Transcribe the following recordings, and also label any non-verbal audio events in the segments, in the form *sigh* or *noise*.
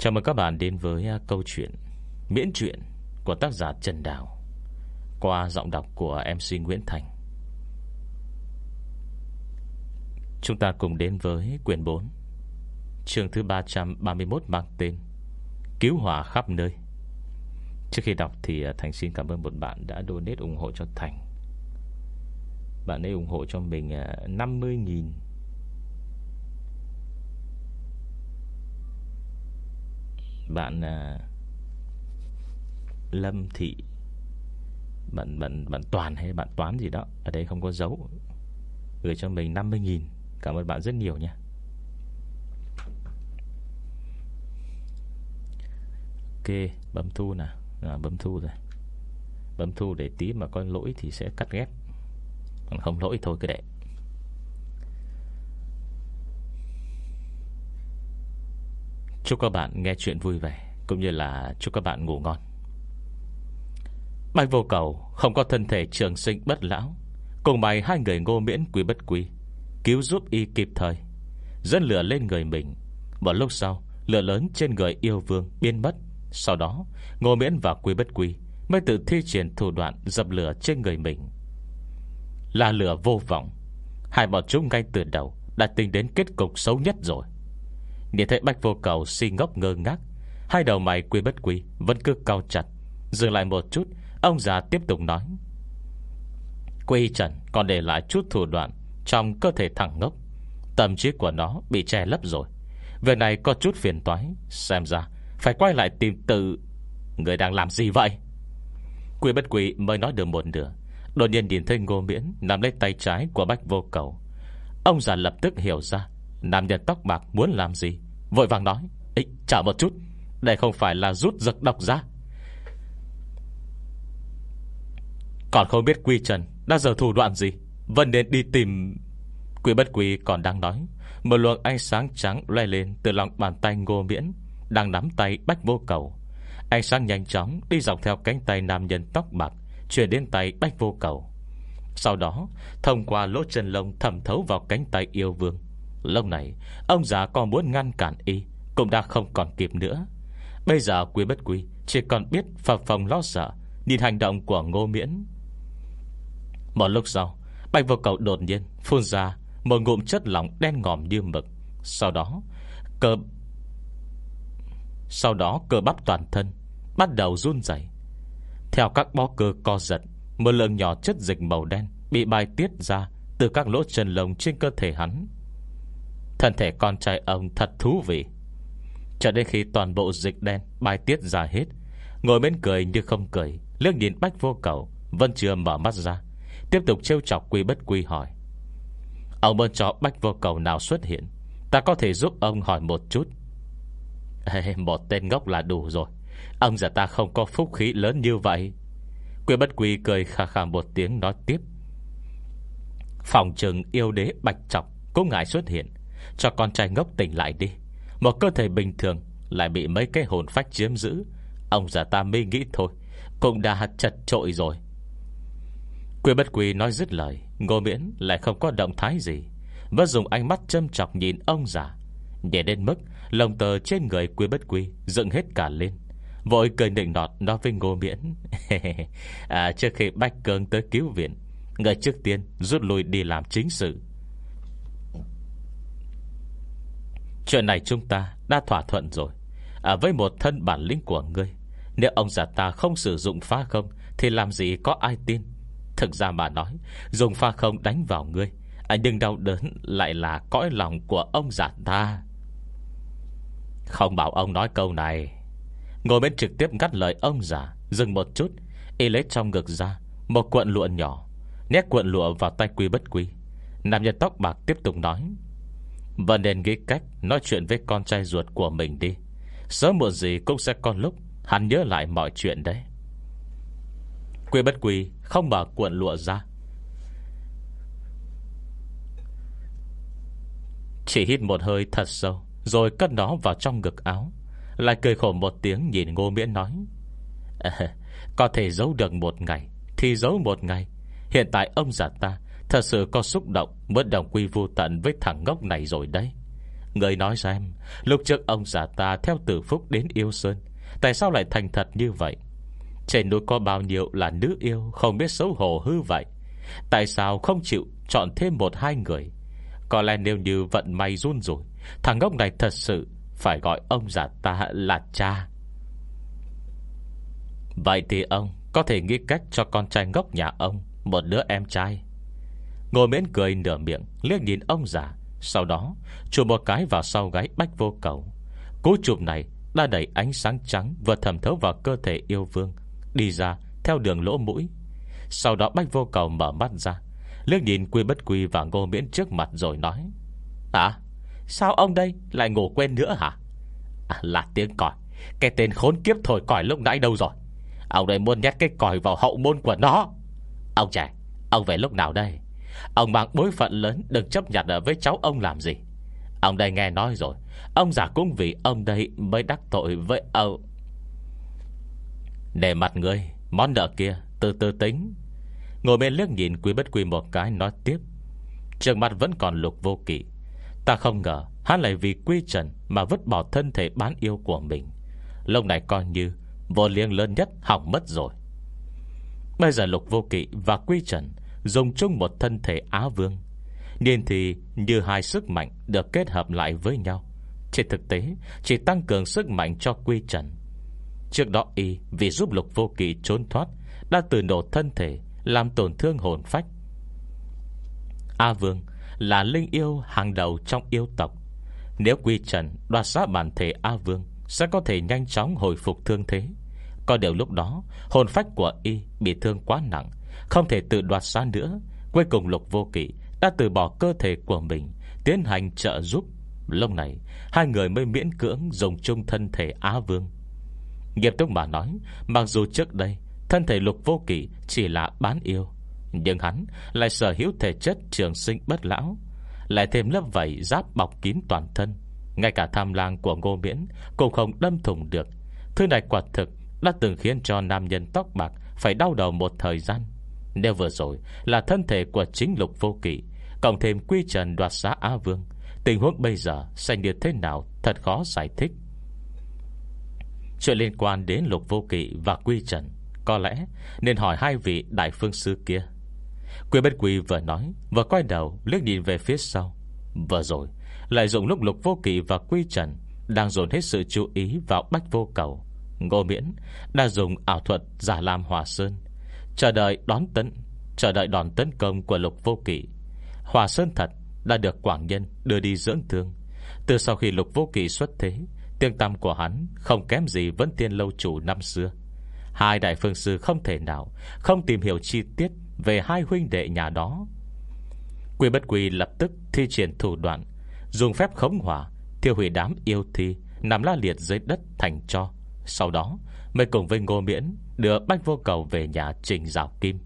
Chào mừng các bạn đến với à, câu chuyện Miễn truyện của tác giả Trần Đào Qua giọng đọc của MC Nguyễn Thành. Chúng ta cùng đến với quyển 4 Chương thứ 331 mang tên Cứu hỏa khắp nơi. Trước khi đọc thì à, Thành xin cảm ơn một bạn đã donate ủng hộ cho Thành. Bạn ấy ủng hộ cho mình à, 50.000 Bạn à, Lâm Thị Bạn, bạn, bạn Toàn hay bạn Toán gì đó Ở đây không có dấu. Gửi cho mình 50.000 Cảm ơn bạn rất nhiều nha. Ok Bấm thu nè à, Bấm thu rồi. Bấm thu để tí mà có lỗi thì sẽ cắt ghép. Còn không lỗi thôi cứ để. Chúc các bạn nghe chuyện vui vẻ, Cũng như là chúc các bạn ngủ ngon. Bạch vô cầu Không có thân thể trường sinh bất lão, Cùng bày hai người ngô miễn quý bất quý, Cứu giúp y kịp thời, Dẫn lửa lên người mình. Một lúc sau, Lửa lớn trên người yêu vương biến mất. Sau đó, Ngô miễn và quý bất quý Mới tự thi triển thủ đoạn dập lửa trên người mình. Là lửa vô vọng, Hai bọn chúng ngay từ đầu Đã tính đến kết cục xấu nhất rồi. Nhìn thấy bách vô cầu si ngốc ngơ ngác, Hai đầu mày quy bất quy, Vẫn cứ cao chặt. Dừng lại một chút, Ông già tiếp tục nói. Quy trần, còn để lại chút thủ đoạn Trong cơ thể thẳng ngốc. Tâm trí của nó bị che lấp rồi. Việc này có chút phiền toái, Xem ra phải quay lại tìm tự Người đang làm gì vậy? Quy bất quy mới nói được một nửa, Đột nhiên nhìn thấy ngô miễn Nằm lấy tay trái của bách vô cầu. Ông già lập tức hiểu ra Nam nhân tóc bạc muốn làm gì? Vội vàng nói Ê, Chờ một chút Đây không phải là rút giật độc ra Còn không biết Quy Trần Đã giờ thủ đoạn gì Vẫn nên đi tìm Quy bất quy còn đang nói. Một luồng ánh sáng trắng loe lên Từ lòng bàn tay ngô miễn Đang nắm tay bách vô cầu. Ánh sáng nhanh chóng đi dọc theo cánh tay nam nhân tóc bạc Chuyển đến tay bách vô cầu. Sau đó Thông qua lỗ chân lông thẩm thấu vào cánh tay yêu vương Lâu này, Ông già còn muốn ngăn cản y, Cũng đã không còn kịp nữa. Bây giờ quý bất quý Chỉ còn biết phập phòng lo sợ, Nhìn hành động của ngô miễn. Một lúc sau, Bạch vô cầu đột nhiên phun ra Một ngụm chất lỏng đen ngòm như mực. Sau đó, Cơ Sau đó cơ bắp toàn thân Bắt đầu run dày Theo các bó cơ co giật, Một lượng nhỏ chất dịch màu đen Bị bài tiết ra Từ các lỗ chân lông trên cơ thể hắn. Thân thể con trai ông thật thú vị. Cho đến khi toàn bộ dịch đen Bài tiết ra hết Ngồi bên cười như không cười Lước nhìn bách vô cầu vân chưa mở mắt ra Tiếp tục trêu chọc quy bất quy hỏi. Ông muốn cho bách vô cầu nào xuất hiện? Ta có thể giúp ông hỏi một chút. *laughs* Ê, Một tên ngốc là đủ rồi. Ông già ta không có phúc khí lớn như vậy. Quy bất quy cười khà khà một tiếng nói tiếp. Phòng trừng yêu đế bạch trọc Cũng ngại xuất hiện cho con trai ngốc tỉnh lại đi. Một cơ thể bình thường Lại bị mấy cái hồn phách chiếm giữ. Ông già ta mê nghĩ thôi Cũng đã chật trội rồi. Quy bất quy nói dứt lời Ngô miễn lại không có động thái gì. Vẫn dùng ánh mắt châm chọc nhìn ông già. Để đến mức Lồng tờ trên người quy bất quy Dựng hết cả lên. Vội cười nịnh nọt nói với ngô miễn *laughs* à, Trước khi bách Cường tới cứu viện Người trước tiên rút lui đi làm chính sự. Chuyện này chúng ta đã thỏa thuận rồi. À, Với một thân bản lĩnh của ngươi Nếu ông già ta không sử dụng phá không Thì làm gì có ai tin? Thực ra mà nói Dùng pha không đánh vào ngươi à, Nhưng đau đớn lại là cõi lòng của ông già ta. Không bảo ông nói câu này. Ngồi bên trực tiếp ngắt lời ông già Dừng một chút Y lấy trong ngực ra Một cuộn lụa nhỏ Nét cuộn lụa vào tay quy bất quy. Nam nhân tóc bạc tiếp tục nói và nên nghĩ cách Nói chuyện với con trai ruột của mình đi. Sớm muộn gì cũng sẽ có lúc Hắn nhớ lại mọi chuyện đấy. Quy bất quy Không mở cuộn lụa ra. Chỉ hít một hơi thật sâu Rồi cất nó vào trong ngực áo. Lại cười khổ một tiếng nhìn ngô miễn nói à, Có thể giấu được một ngày Thì giấu một ngày. Hiện tại ông già ta Thật sự có xúc động Muốn đồng quy vô tận với thằng ngốc này rồi đấy. Người nói xem Lúc trước ông giả ta theo tử phúc đến yêu Sơn, Tại sao lại thành thật như vậy? Trên núi có bao nhiêu là nữ yêu, Không biết xấu hổ hư vậy. Tại sao không chịu chọn thêm một hai người? Có lẽ nếu như vận may run rồi, Thằng ngốc này thật sự Phải gọi ông giả ta là cha. Vậy thì ông Có thể nghĩ cách cho con trai ngốc nhà ông, Một đứa em trai. Ngồi miễn cười nửa miệng Liếc nhìn ông già. Sau đó chụp một cái vào sau gáy bách vô cầu. Cú chụp này đã đẩy ánh sáng trắng Vừa thầm thấu vào cơ thể yêu vương Đi ra theo đường lỗ mũi. Sau đó bách vô cầu mở mắt ra Liếc nhìn quy bất quy và ngô miễn trước mặt rồi nói À Sao ông đây lại ngủ quên nữa hả? À, Là tiếng còi. Cái tên khốn kiếp thổi còi lúc nãy đâu rồi? Ông đây muốn nhét cái còi vào hậu môn của nó. Ông trẻ Ông về lúc nào đây? Ông mang bối phận lớn, Đừng chấp nhận với cháu ông làm gì. Ông đây nghe nói rồi. Ông giả cũng vì ông đây mới đắc tội với ông. Để mặt người, Món nợ kia, từ từ tính. Ngồi bên liếc nhìn quý bất quy một cái, nói tiếp. Trường mặt vẫn còn lục vô kỵ. Ta không ngờ, Hắn lại vì quy trần Mà vứt bỏ thân thể bán yêu của mình. Lúc này coi như, Vô liêng lớn nhất, hỏng mất rồi. Bây giờ lục vô kỵ và quy trần Dùng chung một thân thể Á Vương. Nên thì như hai sức mạnh Được kết hợp lại với nhau, Trên thực tế chỉ tăng cường sức mạnh cho quy trần. Trước đó y Vì giúp lục vô kỳ trốn thoát, Đã từ nổ thân thể Làm tổn thương hồn phách. A Vương là linh yêu hàng đầu trong yêu tộc. Nếu quy trần đoạt xá bản thể A Vương, Sẽ có thể nhanh chóng hồi phục thương thế. Có điều lúc đó, Hồn phách của y bị thương quá nặng không thể tự đoạt xá nữa. Cuối cùng lục vô kỵ Đã từ bỏ cơ thể của mình, Tiến hành trợ giúp. Lúc này, Hai người mới miễn cưỡng dùng chung thân thể Á Vương. Nghiệp túc mà nói, Mặc dù trước đây, Thân thể lục vô kỵ chỉ là bán yêu, Nhưng hắn lại sở hữu thể chất trường sinh bất lão, Lại thêm lớp vảy giáp bọc kín toàn thân. Ngay cả tham lang của ngô miễn Cũng không đâm thủng được. Thứ này quả thực Đã từng khiến cho nam nhân tóc bạc Phải đau đầu một thời gian. Nếu vừa rồi là thân thể của chính lục vô kỵ, Cộng thêm quy trần đoạt xá Á Vương, Tình huống bây giờ sẽ như thế nào Thật khó giải thích. Chuyện liên quan đến lục vô kỵ và quy trần, Có lẽ nên hỏi hai vị đại phương sư kia. Quy bất quy vừa nói, Vừa quay đầu liếc nhìn về phía sau. Vừa rồi Lại dùng lúc lục vô kỵ và quy trần Đang dồn hết sự chú ý vào bách vô cầu, Ngô miễn Đã dùng ảo thuật giả làm hòa sơn Chờ đợi đón tấn Chờ đợi đòn tấn công của lục vô kỵ. Hòa sơn thật Đã được Quảng Nhân đưa đi dưỡng thương. Từ sau khi lục vô kỵ xuất thế, Tiếng tâm của hắn không kém gì vẫn tiên lâu chủ năm xưa. Hai đại phương sư không thể nào, Không tìm hiểu chi tiết Về hai huynh đệ nhà đó. Quy bất quy lập tức thi triển thủ đoạn, Dùng phép khống hỏa, Thiêu hủy đám yêu thi, Nằm la liệt dưới đất thành cho Sau đó, mới cùng với ngô miễn Đưa bách vô cầu về nhà trình rào kim.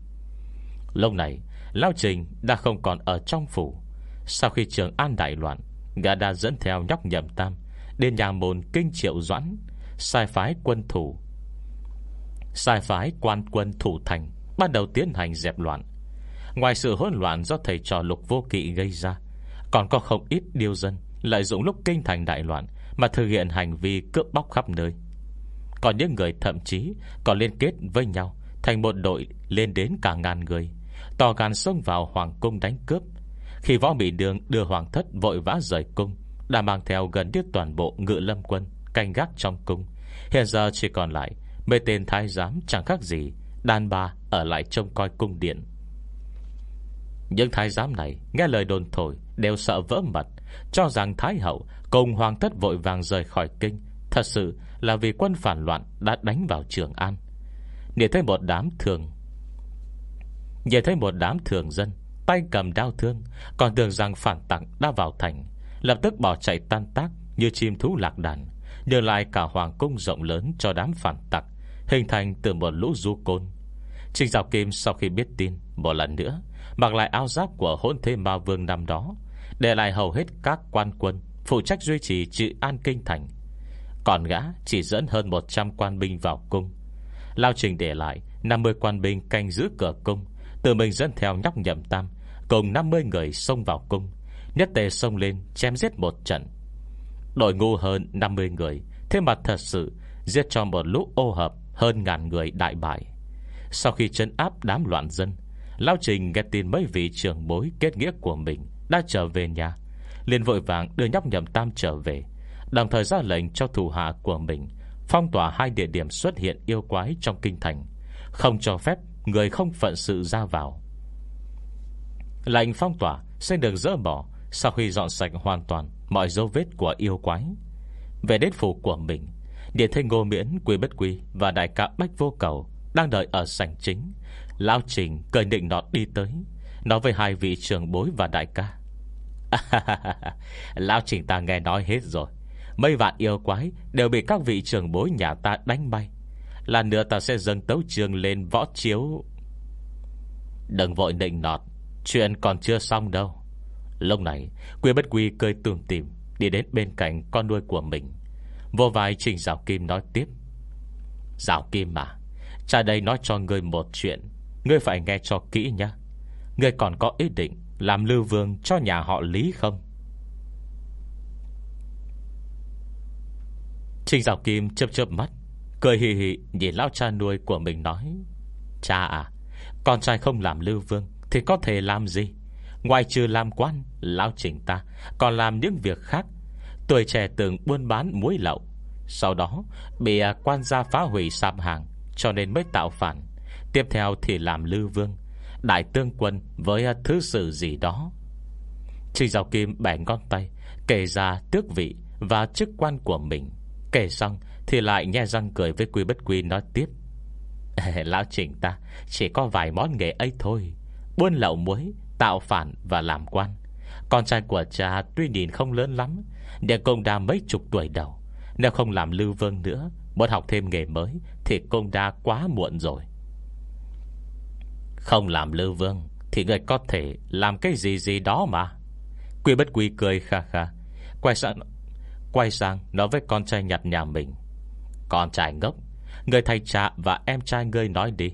Lâu này lão Trình đã không còn ở trong phủ. Sau khi trường an đại loạn, Gã đã dẫn theo nhóc nhậm tam Đến nhà môn kinh triệu doãn, Sai phái quân thủ. Sai phái quan quân thủ thành Bắt đầu tiến hành dẹp loạn. Ngoài sự hỗn loạn do thầy trò lục vô kỵ gây ra, Còn có không ít điêu dân Lợi dụng lúc kinh thành đại loạn Mà thực hiện hành vi cướp bóc khắp nơi. Còn những người thậm chí Còn liên kết với nhau, Thành một đội lên đến cả ngàn người. Tò gan xông vào hoàng cung đánh cướp. Khi võ bị đường đưa hoàng thất Vội vã rời cung, Đã mang theo gần như toàn bộ ngự lâm quân Canh gác trong cung. Hiện giờ chỉ còn lại Mấy tên thái giám chẳng khác gì Đàn bà ở lại trông coi cung điện. Những thái giám này Nghe lời đồn thổi Đều sợ vỡ mặt Cho rằng Thái Hậu Cùng Hoàng thất vội vàng rời khỏi kinh Thật sự là vì quân phản loạn Đã đánh vào Trường An. Nhìn thấy một đám thường, Nhìn thấy một đám thường dân, Tay cầm đao thương, Còn tưởng rằng phản tặng đã vào thành, Lập tức bỏ chạy tan tác Như chim thú lạc đàn Đưa lại cả hoàng cung rộng lớn cho đám phản tặc, Hình thành từ một lũ du côn. Trình Dạo Kim sau khi biết tin Một lần nữa, Mặc lại áo giáp của hôn thế ma vương năm đó, Để lại hầu hết các quan quân Phụ trách duy trì trị an kinh thành còn gã chỉ dẫn hơn 100 quan binh vào cung. Lao Trình để lại 50 quan binh canh giữ cửa cung. Tự mình dẫn theo nhóc nhậm tam, Cùng 50 người xông vào cung. Nhất tề xông lên chém giết một trận. Đội ngu hơn 50 người, Thế mà thật sự Giết cho một lũ ô hợp hơn ngàn người đại bại. Sau khi chân áp đám loạn dân, Lao Trình nghe tin mấy vị trưởng bối kết nghĩa của mình Đã trở về nhà. Liền vội vàng đưa nhóc nhậm tam trở về. Đồng thời ra lệnh cho thủ hạ của mình Phong tỏa hai địa điểm xuất hiện yêu quái trong kinh thành. Không cho phép người không phận sự ra vào. Lệnh phong tỏa sẽ được dỡ bỏ Sau khi dọn sạch hoàn toàn Mọi dấu vết của yêu quái. Về đến phủ của mình Điện thanh ngô miễn quý bất quý Và đại ca bách vô cầu Đang đợi ở sảnh chính. Lao trình cười định nọt đi tới, Nói với hai vị trưởng bối và đại ca. *laughs* Lão trình ta nghe nói hết rồi. Mấy vạn yêu quái Đều bị các vị trưởng bối nhà ta đánh bay. Là nữa ta sẽ dâng tấu trường lên võ chiếu. Đừng vội định nọt, Chuyện còn chưa xong đâu. Lúc này, Quy bất quy cười tùm tìm Đi đến bên cạnh con nuôi của mình. Vô vai Trình rào Kim nói tiếp. Rào Kim mà Cha đây nói cho ngươi một chuyện, Ngươi phải nghe cho kỹ nhé Ngươi còn có ý định Làm lưu vương cho nhà họ Lý không? Trình Giảo Kim chớp chớp mắt, Cười hì hì nhìn lão cha nuôi của mình nói, Cha à Con trai không làm lưu vương Thì có thể làm gì? Ngoài trừ làm quan, lão trình ta Còn làm những việc khác. Tuổi trẻ từng buôn bán muối lậu, Sau đó bị à, quan gia phá hủy sạp hàng Cho nên mới tạo phản. Tiếp theo thì làm lưu vương, Đại tương quân với à, thứ sự gì đó. Trình Giảo Kim bẻ ngón tay, Kể ra tước vị Và chức quan của mình. Kể xong thì lại nghe răng cười với Quy Bất Quy nói tiếp. Lão trình ta, Chỉ có vài món nghề ấy thôi. Buôn lậu muối, Tạo phản và làm quan. Con trai của cha tuy nhìn không lớn lắm để công đa mấy chục tuổi đầu. Nếu không làm lưu vương nữa, Muốn học thêm nghề mới Thì công đa quá muộn rồi. Không làm lưu vương Thì người có thể làm cái gì gì đó mà. Quy bất quy cười kha kha. Quay sang Quay sang nói với con trai nhặt nhà mình. Con trai ngốc, Người thầy cha và em trai ngươi nói đi.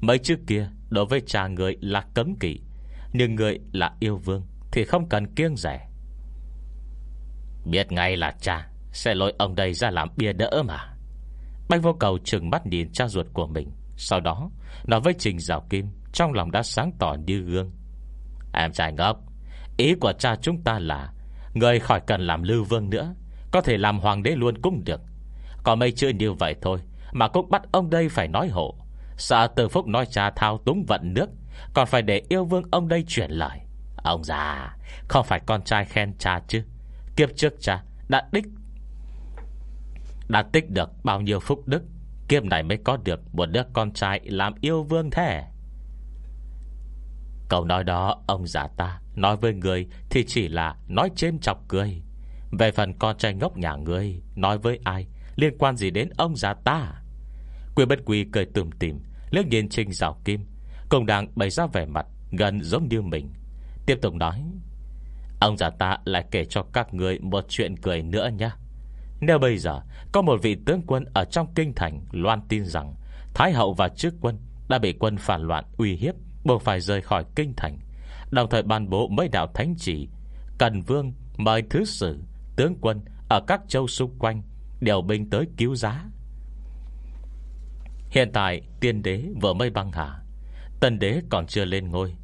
Mấy trước kia Đối với cha người là cấm kỵ, Nhưng người là yêu vương Thì không cần kiêng rẻ. Biết ngay là cha Sẽ lôi ông đây ra làm bia đỡ mà. Bách vô cầu trừng mắt nhìn cha ruột của mình, Sau đó Nói với Trình Giảo Kim Trong lòng đã sáng tỏ như gương. Em trai ngốc, Ý của cha chúng ta là Người khỏi cần làm lưu vương nữa có thể làm hoàng đế luôn cũng được. Có mấy chưa như vậy thôi Mà cũng bắt ông đây phải nói hộ. Sợ từ phúc nói cha thao túng vận nước, Còn phải để yêu vương ông đây chuyển lời. Ông già, Không phải con trai khen cha chứ. Kiếp trước cha đã đích, Đã tích được bao nhiêu phúc đức. Kiếp này mới có được Một đứa con trai làm yêu vương thế. Câu nói đó, Ông già ta nói với người Thì chỉ là nói chêm chọc cười. Về phần con trai ngốc nhà người Nói với ai? Liên quan gì đến ông già ta? Quyền bất quy cười tùm tìm Liếc nhìn Trinh Giảo Kim. Công đang bày ra vẻ mặt gần giống như mình. Tiếp tục nói, Ông già ta lại kể cho các người Một chuyện cười nữa nhé Nếu bây giờ có một vị tướng quân Ở trong kinh thành loan tin rằng Thái hậu và trước quân Đã bị quân phản loạn uy hiếp, Buộc phải rời khỏi kinh thành, Đồng thời ban bố mấy đạo thánh chỉ, Cần vương mời thứ sử Tướng quân ở các châu xung quanh đều binh tới cứu giá. Hiện tại tiên đế vừa mới băng hà, Tân đế còn chưa lên ngôi.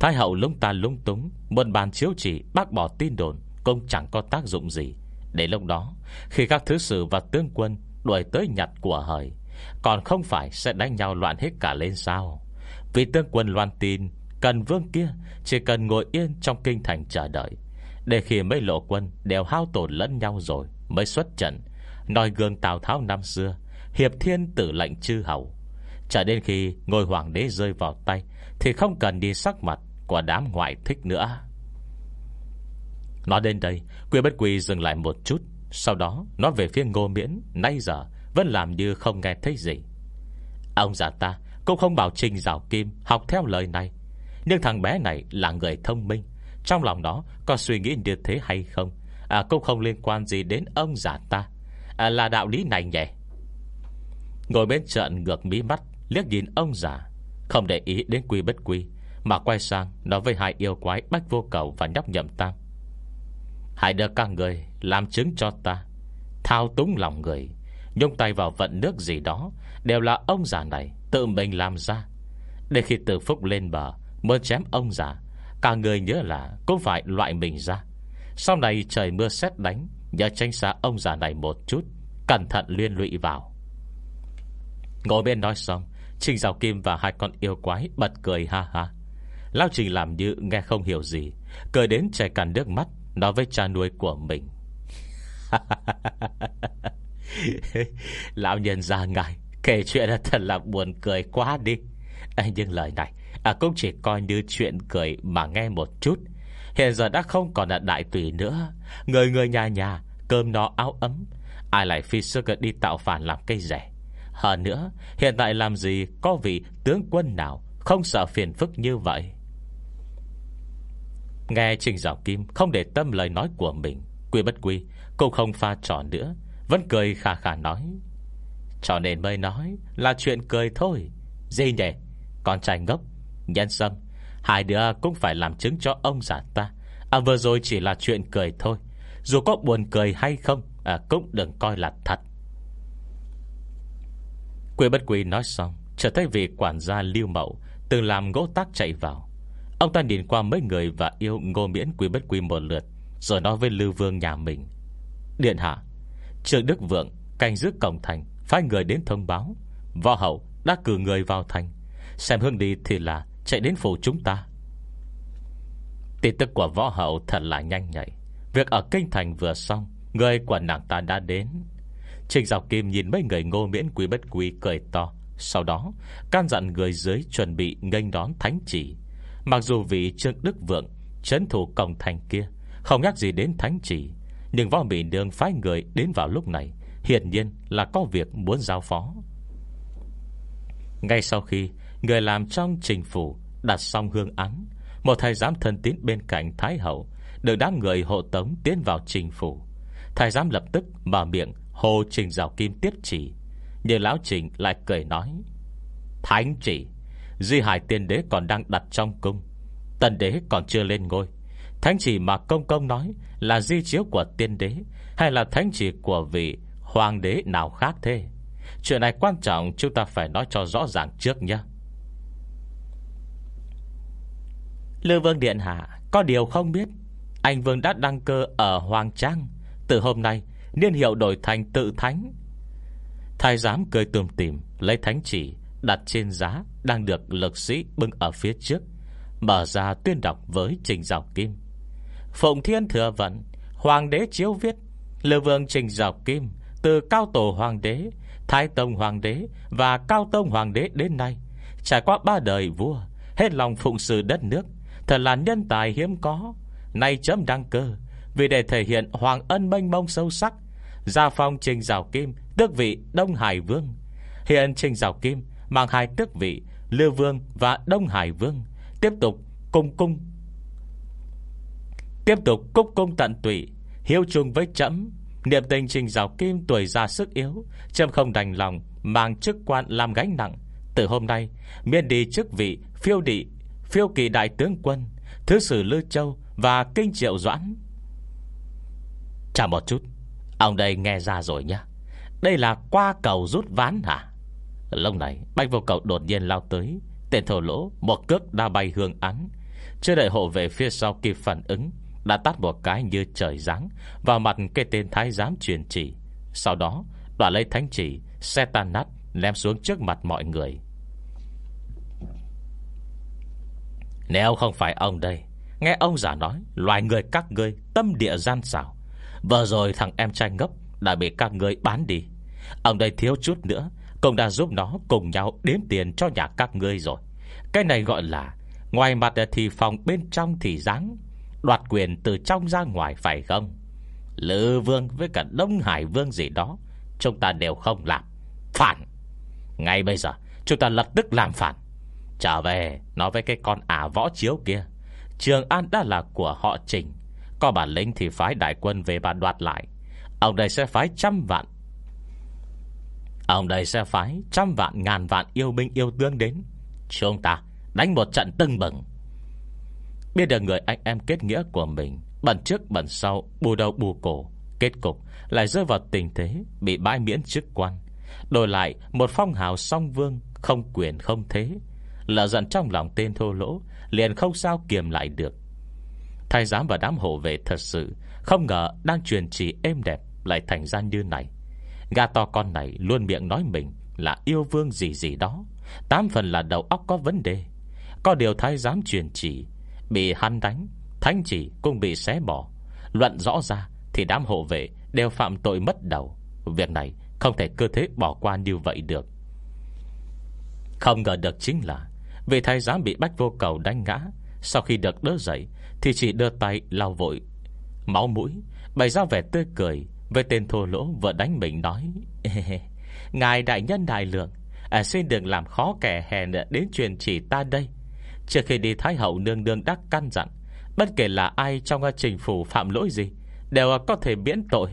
Thái hậu lung ta lung túng muôn bàn chiếu chỉ, bác bỏ tin đồn công chẳng có tác dụng gì. Để lúc đó, Khi các thứ sử và tướng quân Đuổi tới nhặt của hời, Còn không phải sẽ đánh nhau loạn hết cả lên sao? Vì tướng quân loan tin, Cần vương kia Chỉ cần ngồi yên trong kinh thành chờ đợi. Để khi mấy lộ quân Đều hao tổn lẫn nhau rồi Mới xuất trận Nói gương Tào Tháo năm xưa, Hiệp thiên tử lệnh chư hầu. Chả đến khi ngôi hoàng đế rơi vào tay, Thì không cần đi sắc mặt Của đám ngoại thích nữa. Nói đến đây, Quy bất quy dừng lại một chút, Sau đó nói về phía ngô miễn Nay giờ vẫn làm như không nghe thấy gì. Ông già ta Cũng không bảo trình rào kim Học theo lời này, Nhưng thằng bé này là người thông minh trong lòng đó có suy nghĩ như thế hay không? À, Cũng không liên quan gì đến ông già ta. À, Là đạo lý này nhỉ? Ngồi bên trận ngược mí mắt Liếc nhìn ông già. Không để ý đến quy bất quy Mà quay sang nói với hai yêu quái Bách vô cầu và nhóc nhậm tam. Hãy đưa các người làm chứng cho ta Thao túng lòng người Nhung tay vào vận nước gì đó Đều là ông già này tự mình làm ra. Để khi từ phúc lên bờ Muốn chém ông già Cả người nhớ là cũng phải loại mình ra. Sau này trời mưa xét đánh Nhớ tránh xa ông già này một chút Cẩn thận liên lụy vào. Ngồi bên nói xong Trình Giảo Kim và hai con yêu quái bật cười ha ha. Lao Trình làm như nghe không hiểu gì Cười đến chảy cả nước mắt Nói với cha nuôi của mình. *laughs* Lão nhân ra ngài Kể chuyện là thật là buồn cười quá đi. À, Nhưng lời này à, Cũng chỉ coi như chuyện cười Mà nghe một chút. Hiện giờ đã không còn là đại tùy nữa. Người người nhà nhà Cơm no áo ấm. Ai lại phi sức đi tạo phản làm cây rẻ. Hơn nữa Hiện tại làm gì có vị tướng quân nào Không sợ phiền phức như vậy? Nghe Trình Giảo Kim không để tâm lời nói của mình Quy bất quy Cũng không pha trò nữa Vẫn cười khà khà nói. Cho nên mới nói là chuyện cười thôi. Gì nhỉ? Con trai ngốc. Nhân sâm Hai đứa cũng phải làm chứng cho ông già ta. À vừa rồi chỉ là chuyện cười thôi. Dù có buồn cười hay không à, Cũng đừng coi là thật. Quỷ bất quỷ nói xong Trở thấy vị quản gia lưu mậu Từng làm gỗ tác chạy vào. Ông ta nhìn qua mấy người và yêu ngô miễn quý bất quý một lượt Rồi nói với Lưu Vương nhà mình. Điện hạ Trương Đức Vượng canh giữ cổng thành Phái người đến thông báo. Võ hậu đã cử người vào thành. Xem hướng đi thì là chạy đến phủ chúng ta. Tin tức của võ hậu thật là nhanh nhạy. Việc ở kinh thành vừa xong, Người của nàng ta đã đến. Trình Dạo Kim nhìn mấy người ngô miễn quý bất quý cười to. Sau đó, Can dặn người dưới chuẩn bị nghênh đón thánh chỉ. Mặc dù vị Trương Đức Vượng Trấn thủ cổng thành kia, Không nhắc gì đến thánh chỉ, Nhưng võ bị đường phái người đến vào lúc này, Hiển nhiên là có việc muốn giao phó. Ngay sau khi Người làm trong trình phủ, Đặt xong hương án. Một thầy giám thân tín bên cạnh Thái Hậu, Được đám người hộ tống tiến vào trình phủ. Thầy giám lập tức mở miệng, Hồ trình rào kim tiếp chỉ. Nhưng lão trình lại cười nói, Thánh chỉ Di hải tiên đế còn đang đặt trong cung, Tần đế còn chưa lên ngôi. Thánh chỉ mà công công nói Là di chiếu của tiên đế, Hay là thánh chỉ của vị hoàng đế nào khác thế? Chuyện này quan trọng, Chúng ta phải nói cho rõ ràng trước nhé. Lưu Vương Điện Hạ, Có điều không biết. Anh Vương đã đăng cơ ở Hoàng Trang. Từ hôm nay, Niên hiệu đổi thành tự thánh. Thái giám cười tùm tìm, Lấy thánh chỉ Đặt trên giá Đang được lực sĩ bưng ở phía trước, Mở ra tuyên đọc với Trình Giảo Kim. Phụng Thiên Thừa Vận, Hoàng đế chiếu viết. Lưu Vương Trình Giảo Kim, Từ Cao Tổ Hoàng đế, Thái Tông Hoàng đế Và Cao Tông Hoàng đế đến nay, Trải qua ba đời vua, Hết lòng phụng sự đất nước. Thật là nhân tài hiếm có. Nay chấm đăng cơ, Vì để thể hiện hoàng ân mênh mông sâu sắc, Gia phong Trình Giảo Kim, Tước vị Đông Hải Vương. Hiện Trình Giảo Kim Mang hai tước vị, Lưu Vương và Đông Hải Vương, Tiếp tục cung cung, Tiếp tục cúc cung tận tụy, Hiếu chung với chấm. Niệm tình trình rào kim tuổi già sức yếu, chấm không đành lòng Mang chức quan làm gánh nặng. Từ hôm nay Miên đi chức vị phiêu địa Phiêu kỳ đại tướng quân, Thứ sử Lư Châu Và Kinh Triệu Doãn. Chả một chút, Ông đây nghe ra rồi nhá. Đây là qua cầu rút ván hả? Lúc này, bách vô cầu đột nhiên lao tới, Tên thổ lỗ một cước đa bay hương án. Chưa đợi hộ về phía sau kịp phản ứng, Đã tắt một cái như trời giáng Vào mặt cái tên thái giám truyền chỉ. Sau đó đoạn lấy thánh chỉ, Xe tan nát, ném xuống trước mặt mọi người. Nếu không phải ông đây, Nghe ông giả nói, Loài người các ngươi tâm địa gian xảo. Vừa rồi thằng em trai ngốc Đã bị các ngươi bán đi. Ông đây thiếu chút nữa, cũng đã giúp nó cùng nhau đếm tiền cho nhà các ngươi rồi. Cái này gọi là, Ngoài mặt thì phòng bên trong thì dáng, Đoạt quyền từ trong ra ngoài phải không? Lữ vương với cả Đông Hải vương gì đó, Chúng ta đều không làm. Phản! Ngay bây giờ, chúng ta lập tức làm phản. Trở về, nói với cái con ả võ chiếu kia. Trường An đã là của họ trình. Có bản lĩnh thì phái đại quân về bàn đoạt lại. Ông đây sẽ phái trăm vạn. Ông đây sẽ phái trăm vạn, ngàn vạn yêu binh, yêu tướng đến. Chúng ta đánh một trận tưng bừng. Biết được người anh em kết nghĩa của mình, Bẩn trước bẩn sau, Bù đầu bù cổ. Kết cục lại rơi vào tình thế Bị bãi miễn chức quan. Đổi lại, một phong hào song vương, Không quyền không thế là giận trong lòng tên thô lỗ, Liền không sao kiềm lại được. Thái giám và đám hộ vệ thật sự Không ngờ đang truyền chỉ êm đẹp Lại thành ra như này. Gà to con này luôn miệng nói mình Là yêu vương gì gì đó, Tám phần là đầu óc có vấn đề. Có điều thái giám truyền chỉ Bị hắn đánh, Thánh chỉ cũng bị xé bỏ. Luận rõ ra thì đám hộ vệ Đều phạm tội mất đầu. Việc này không thể cơ thế bỏ qua như vậy được. Không ngờ được chính là vì thái giám bị bách vô cầu đánh ngã Sau khi được đỡ dậy Thì chỉ đưa tay lau vội. Máu mũi Bày ra vẻ tươi cười Với tên thô lỗ vừa đánh mình nói *laughs* Ngài đại nhân đại lượng à, Xin đừng làm khó kẻ hèn Đến truyền chỉ ta đây. Trước khi đi Thái Hậu nương nương đắc căn dặn Bất kể là ai trong trình phủ phạm lỗi gì Đều có thể miễn tội.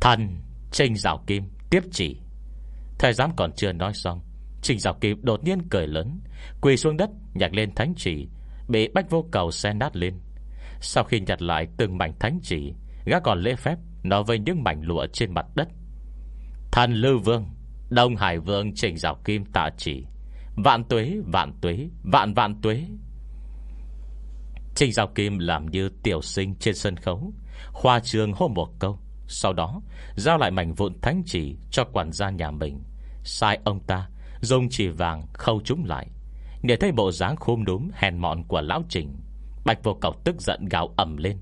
Thần trinh Giảo Kim tiếp chỉ. Thời giám còn chưa nói xong Trình Giảo Kim đột nhiên cười lớn Quỳ xuống đất nhặt lên thánh chỉ Bị bách vô cầu xe nát lên. Sau khi nhặt lại từng mảnh thánh chỉ Gã còn lễ phép Nói với những mảnh lụa trên mặt đất. Thần Lưu Vương Đông Hải Vương Trình Giảo Kim tạ chỉ. Vạn tuế, vạn tuế, vạn vạn tuế. Trình Giảo Kim làm như tiểu sinh trên sân khấu Khoa trường hô một câu. Sau đó Giao lại mảnh vụn thánh chỉ cho quản gia nhà mình. Sai ông ta Dùng chỉ vàng khâu chúng lại, Để thấy bộ dáng khôn đốm hèn mọn của lão trình. Bạch vô cầu tức giận gào ẩm lên.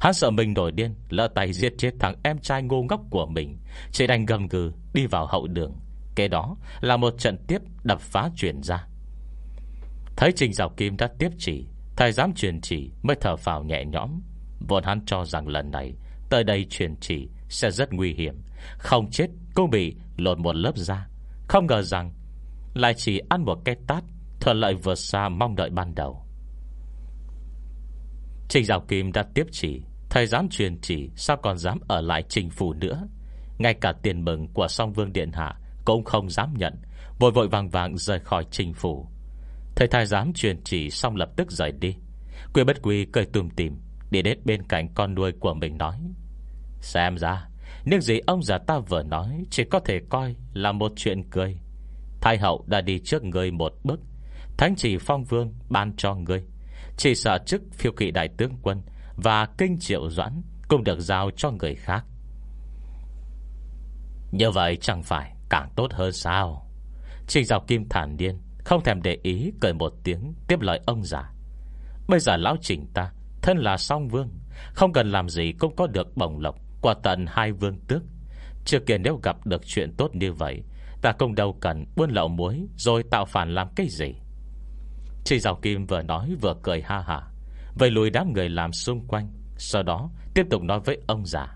Hắn sợ mình nổi điên, Lỡ tay giết chết thằng em trai ngu ngốc của mình, Chỉ đành gầm gừ đi vào hậu đường. Kế đó là một trận tiếp đập phá chuyển ra. Thấy Trình Giảo Kim đã tiếp chỉ, Thầy dám truyền chỉ mới thở phào nhẹ nhõm. Vốn hắn cho rằng lần này, Tới đây truyền chỉ sẽ rất nguy hiểm. Không chết cũng bị lột một lớp da. Không ngờ rằng lại chỉ ăn một cái tát Thuận lợi vượt xa mong đợi ban đầu. Trình Giảo Kim đã tiếp chỉ, Thầy dám truyền chỉ, Sao còn dám ở lại trình phủ nữa? Ngay cả tiền mừng của song vương điện hạ Cũng không dám nhận, Vội vội vàng vàng rời khỏi trình phủ. Thầy thái giám truyền chỉ xong lập tức rời đi. Quy bất quy cười tùm tìm, Đi đến bên cạnh con nuôi của mình nói, Xem ra, Những gì ông già ta vừa nói Chỉ có thể coi là một chuyện cười. Thái hậu đã đi trước người một bước. Thánh chỉ phong vương ban cho người Chỉ sợ chức phiêu kỵ đại tướng quân Và kinh triệu doãn Cũng được giao cho người khác. Như vậy chẳng phải càng tốt hơn sao? Trình dạo kim thản điên không thèm để ý cười một tiếng Tiếp lời ông già. Bây giờ lão trình ta, Thân là song vương, Không cần làm gì cũng có được bổng lộc Quả tận hai vương tước. Chưa kia nếu gặp được chuyện tốt như vậy Ta không đâu cần buôn lậu muối, Rồi tạo phản làm cái gì? Chị Giảo Kim vừa nói vừa cười ha hả Vậy lùi đám người làm xung quanh, Sau đó tiếp tục nói với ông già.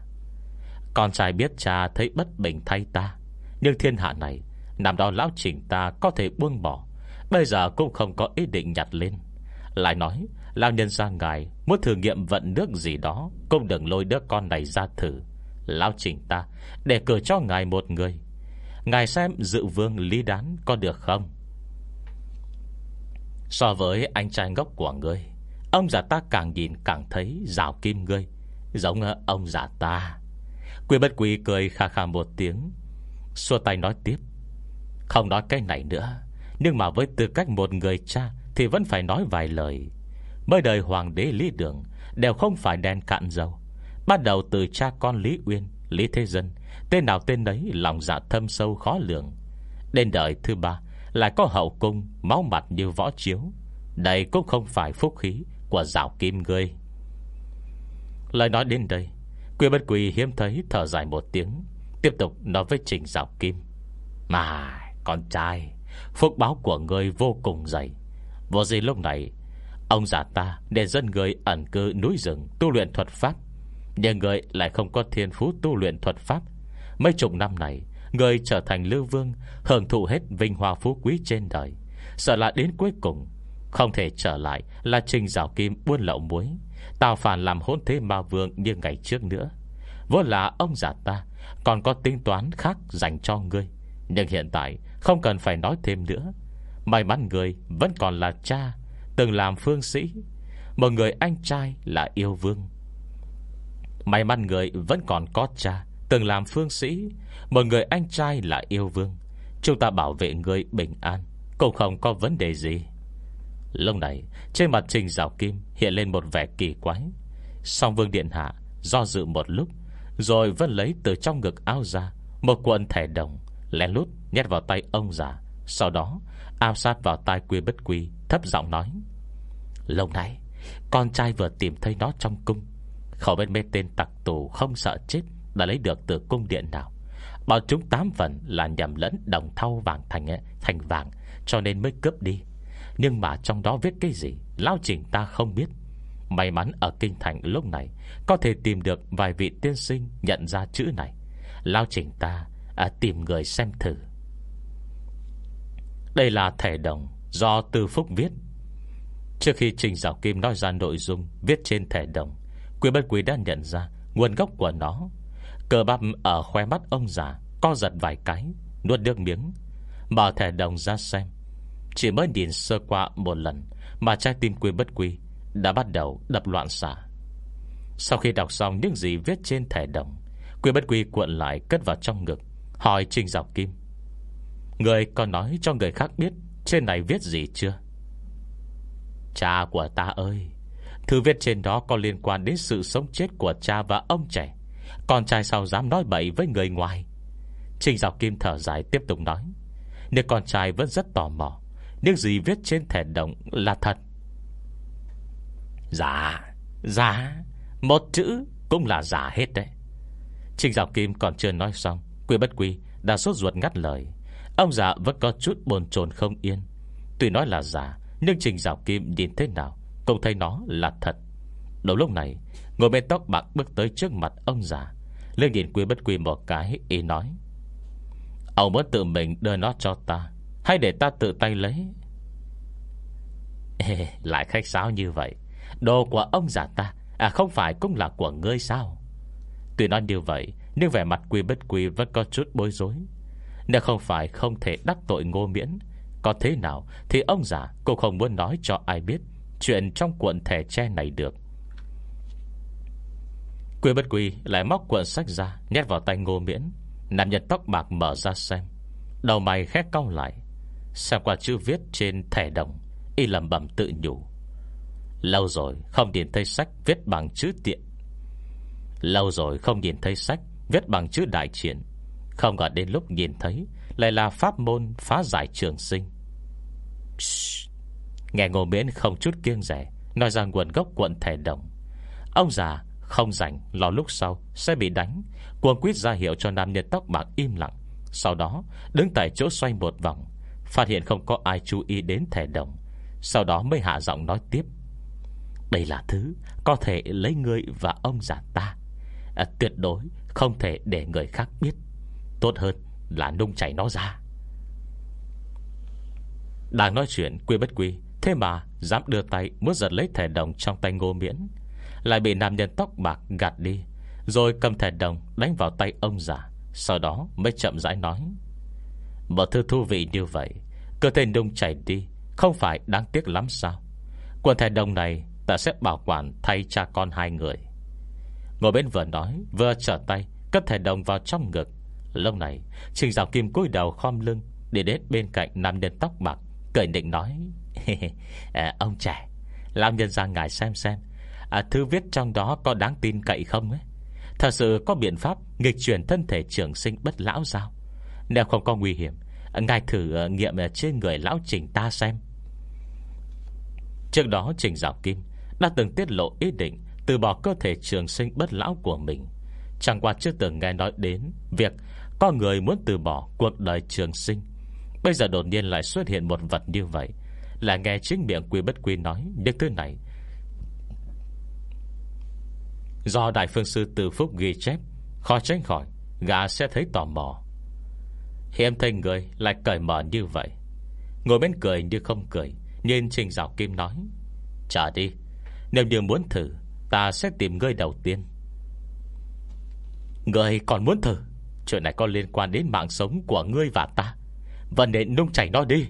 Con trai biết cha thấy bất bình thay ta, Nhưng thiên hạ này Nằm đó lão trình ta có thể buông bỏ, Bây giờ cũng không có ý định nhặt lên. Lại nói Lao nhân ra ngài Muốn thử nghiệm vận nước gì đó, Cũng đừng lôi đứa con này ra thử. Lão trình ta, Để cử cho ngài một người Ngài xem dự vương lý đán có được không? So với anh trai ngốc của ngươi, Ông già ta càng nhìn càng thấy Rào kim ngươi, Giống ờ, ông già ta. Quy bất quý cười khà khà một tiếng, Xua tay nói tiếp. Không nói cái này nữa, nhưng mà với tư cách một người cha Thì vẫn phải nói vài lời. Mới đời hoàng đế Lý Đường Đều không phải đen cạn dầu. Bắt đầu từ cha con Lý Uyên, Lý Thế Dân Tên nào tên đấy lòng dạ thâm sâu khó lường. Đến đời thứ ba, Lại có hậu cung, máu mặt như võ chiếu. Đây cũng không phải phúc khí Của rào kim ngươi. Lời nói đến đây, Quy bất quỳ hiếm thấy thở dài một tiếng, Tiếp tục nói với Trình rào Kim. Mà con trai, Phúc báo của ngươi vô cùng dày. Vô gì lúc này, Ông già ta để dân người ẩn cư núi rừng Tu luyện thuật pháp, Nhưng người lại không có thiên phú tu luyện thuật pháp. Mấy chục năm này, Người trở thành lưu vương, Hưởng thụ hết vinh hoa phú quý trên đời. Sợ là đến cuối cùng, Không thể trở lại là trình rào kim buôn lậu muối. Tào phản làm hôn thế ma vương như ngày trước nữa. Vốn là ông già ta, Còn có tính toán khác dành cho ngươi. Nhưng hiện tại, không cần phải nói thêm nữa. May mắn người vẫn còn là cha, Từng làm phương sĩ. Một người anh trai là yêu vương. May mắn người vẫn còn có cha Từng làm phương sĩ Một người anh trai là yêu vương. Chúng ta bảo vệ người bình an, Cũng không có vấn đề gì. Lúc này, trên mặt Trình rào Kim Hiện lên một vẻ kỳ quái. Song vương điện hạ do dự một lúc, Rồi vẫn lấy từ trong ngực áo ra Một cuộn thẻ đồng, Lén lút nhét vào tay ông già. Sau đó áp sát vào tai quy bất quy, Thấp giọng nói, Lâu nay, Con trai vừa tìm thấy nó trong cung. Khẩu bên mê tên tặc tù không sợ chết đã lấy được từ cung điện nào. Bọn chúng tám phần là nhầm lẫn Đồng thau vàng thành eh, thành vàng Cho nên mới cướp đi. Nhưng mà trong đó viết cái gì lao trình ta không biết. May mắn ở kinh thành lúc này Có thể tìm được vài vị tiên sinh Nhận ra chữ này. Lao trình ta à, tìm người xem thử. Đây là thẻ đồng Do Tư Phúc viết. Trước khi Trình Giảo Kim nói ra nội dung Viết trên thẻ đồng Quý bất quý đã nhận ra Nguồn gốc của nó cơ bắp ở khoe mắt ông già, Co giật vài cái, Nuốt nước miếng. Mở thẻ đồng ra xem. Chỉ mới nhìn sơ qua một lần, Mà trái tim quy bất quy Đã bắt đầu đập loạn xả Sau khi đọc xong những gì viết trên thẻ đồng, quy bất quy cuộn lại cất vào trong ngực, Hỏi Trình Dọc Kim. Người có nói cho người khác biết Trên này viết gì chưa? Cha của ta ơi Thư viết trên đó có liên quan đến sự sống chết của cha và ông trẻ. Con trai sao dám nói bậy với người ngoài? Trình Dọc Kim thở dài tiếp tục nói, Nếu con trai vẫn rất tò mò Những gì viết trên thẻ đồng là thật? Giả Giả Một chữ cũng là giả hết đấy. Trình Dọc Kim còn chưa nói xong, Quy bất quy đã sốt ruột ngắt lời. Ông già vẫn có chút bồn chồn không yên. Tuy nói là giả Nhưng Trình Dọc Kim nhìn thế nào Cũng thấy nó là thật. Đầu lúc này, Ngồi bên tóc bạc bước tới trước mặt ông già. Lên nhìn quy bất quy một cái y nói Ông muốn tự mình đưa nó cho ta Hay để ta tự tay lấy? *laughs* Ê, Lại khách sáo như vậy. Đồ của ông già ta À không phải cũng là của ngươi sao? Tuy nói như vậy Nhưng vẻ mặt quy bất quy vẫn có chút bối rối. Nếu không phải không thể đắc tội ngô miễn Có thế nào Thì ông già cũng không muốn nói cho ai biết Chuyện trong cuộn thẻ tre này được. Quy bất quy lại móc cuộn sách ra, Nhét vào tay ngô miễn. Nam nhân tóc bạc mở ra xem. Đầu mày khét cong lại. Xem qua chữ viết trên thẻ đồng, Y lầm bẩm tự nhủ. Lâu rồi không nhìn thấy sách Viết bằng chữ tiện. Lâu rồi không nhìn thấy sách Viết bằng chữ đại triển Không ngờ đến lúc nhìn thấy, Lại là pháp môn phá giải trường sinh. Shhh. Nghe ngô miễn không chút kiêng rẻ, Nói ra nguồn gốc quận thẻ đồng. Ông già không rảnh Lo lúc sau sẽ bị đánh. Cuồng quyết ra hiệu cho nam nhân tóc bạc im lặng. Sau đó đứng tại chỗ xoay một vòng Phát hiện không có ai chú ý đến thẻ đồng. Sau đó mới hạ giọng nói tiếp. Đây là thứ Có thể lấy người và ông già ta. À, Tuyệt đối không thể để người khác biết. Tốt hơn là nung chảy nó ra. Đang nói chuyện quy bất quy Thế mà dám đưa tay Muốn giật lấy thẻ đồng trong tay ngô miễn. Lại bị nam nhân tóc bạc gạt đi Rồi cầm thẻ đồng đánh vào tay ông già Sau đó mới chậm rãi nói Một thư thú vị như vậy Cơ thể nung chảy đi Không phải đáng tiếc lắm sao? Quần thẻ đồng này Ta sẽ bảo quản thay cha con hai người. Ngồi bên vừa nói Vừa trở tay Cất thẻ đồng vào trong ngực. Lúc này Trình Giảo Kim cúi đầu khom lưng Để đến bên cạnh nam nhân tóc bạc Cười định nói *laughs* à, Ông trẻ Làm nhân ra ngài xem xem à, Thư viết trong đó có đáng tin cậy không ấy? Thật sự có biện pháp Nghịch chuyển thân thể trường sinh bất lão sao? Nếu không có nguy hiểm Ngài thử ờ, nghiệm trên người lão trình ta xem. Trước đó Trình Giảo Kim Đã từng tiết lộ ý định Từ bỏ cơ thể trường sinh bất lão của mình. Chẳng qua chưa từng nghe nói đến Việc có người muốn từ bỏ Cuộc đời trường sinh. Bây giờ đột nhiên lại xuất hiện một vật như vậy. Là nghe chính miệng quy bất quy nói Những thứ này Do Đại Phương Sư Từ Phúc ghi chép, Khó tránh khỏi, Gã sẽ thấy tò mò. Hiếm thấy người lại cởi mở như vậy. Ngồi bên cười như không cười, Nhìn Trình Dạo Kim nói Trả đi, Nếu như muốn thử, Ta sẽ tìm ngươi đầu tiên. Ngươi còn muốn thử? Chuyện này có liên quan đến mạng sống của ngươi và ta. Và nên nung chảy nó đi.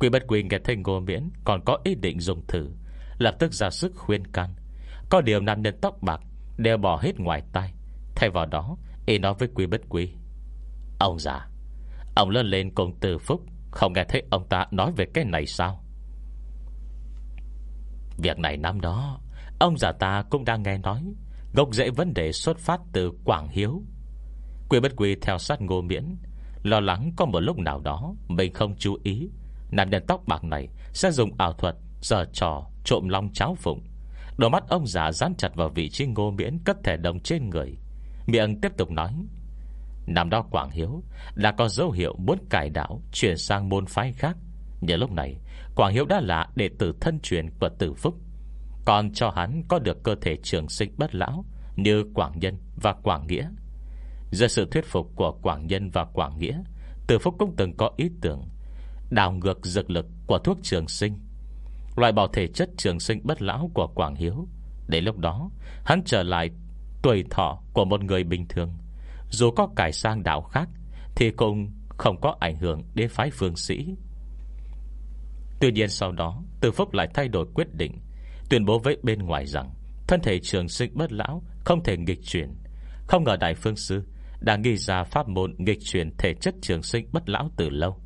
Quỷ bất quỷ nghe thấy ngô miễn Còn có ý định dùng thử, Lập tức ra sức khuyên can. Có điều nam nhân tóc bạc Đều bỏ hết ngoài tay Thay vào đó, Y nói với quý bất quý Ông già, Ông lớn lên cùng từ phúc, Không nghe thấy ông ta nói về cái này sao? Việc này năm đó, Ông già ta cũng đang nghe nói, Gốc rễ vấn đề xuất phát từ Quảng Hiếu. Quý bất quý theo sát ngô miễn, Lo lắng có một lúc nào đó Mình không chú ý Nam nhân tóc bạc này sẽ dùng ảo thuật Giờ trò trộm long cháo phụng. Đôi mắt ông già dán chặt vào vị trí ngô miễn Cất thể đồng trên người. Miệng tiếp tục nói, Năm đó Quảng Hiếu Đã có dấu hiệu muốn cải đạo, Chuyển sang môn phái khác. Nhờ lúc này, Quảng Hiếu đã là đệ tử thân truyền của tử phúc. Còn cho hắn có được cơ thể trường sinh bất lão Như Quảng Nhân và Quảng Nghĩa. Dưới sự thuyết phục của Quảng Nhân và Quảng Nghĩa, Tử phúc cũng từng có ý tưởng Đào ngược dược lực của thuốc trường sinh Loại bỏ thể chất trường sinh bất lão của Quảng Hiếu. Để lúc đó, Hắn trở lại tuổi thọ của một người bình thường. Dù có cải sang đạo khác, Thì cũng không có ảnh hưởng đến phái phương sĩ. Tuy nhiên sau đó Từ Phúc lại thay đổi quyết định, Tuyên bố với bên ngoài rằng Thân thể trường sinh bất lão Không thể nghịch chuyển. Không ngờ Đại Phương Sư Đã nghi ra pháp môn nghịch chuyển thể chất trường sinh bất lão từ lâu.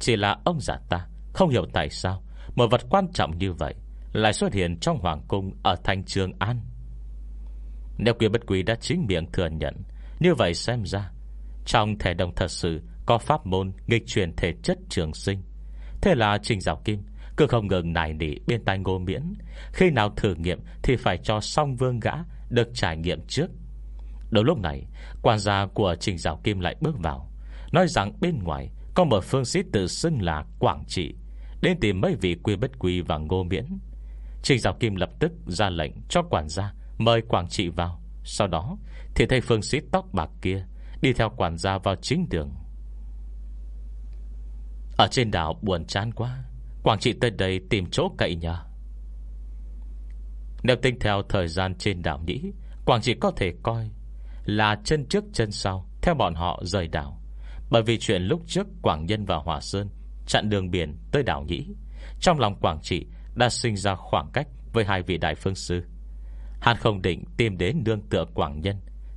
Chỉ là ông giả ta, Không hiểu tại sao một vật quan trọng như vậy Lại xuất hiện trong Hoàng Cung Ở thành Trường An. Nếu quyền bất quý đã chính miệng thừa nhận, Như vậy xem ra, Trong thể đồng thật sự Có pháp môn nghịch chuyển thể chất trường sinh. Thế là Trình Giáo Kim Cứ không ngừng nài nỉ bên tai ngô miễn. Khi nào thử nghiệm Thì phải cho song vương gã Được trải nghiệm trước. Đầu lúc này, Quan gia của Trình Giáo Kim lại bước vào, Nói rằng bên ngoài Có một phương sĩ tự xưng là Quảng Trị. Đến tìm mấy vị quy bất quy và ngô miễn. Trình Giáo Kim lập tức ra lệnh cho quản gia Mời Quảng Trị vào. Sau đó, thì thấy phương sĩ tóc bạc kia Đi theo quản gia vào chính đường. Ở trên đảo buồn chán quá, Quảng trị tới đây tìm chỗ cậy nhờ. Nếu tính theo thời gian trên đảo Nhĩ Quảng trị có thể coi Là chân trước chân sau Theo bọn họ rời đảo. Bởi vì chuyện lúc trước Quảng Nhân và Hòa Sơn Chặn đường biển tới đảo Nhĩ. Trong lòng Quảng trị Đã sinh ra khoảng cách với hai vị đại phương sư. Hàn không định tìm đến nương tựa Quảng Nhân.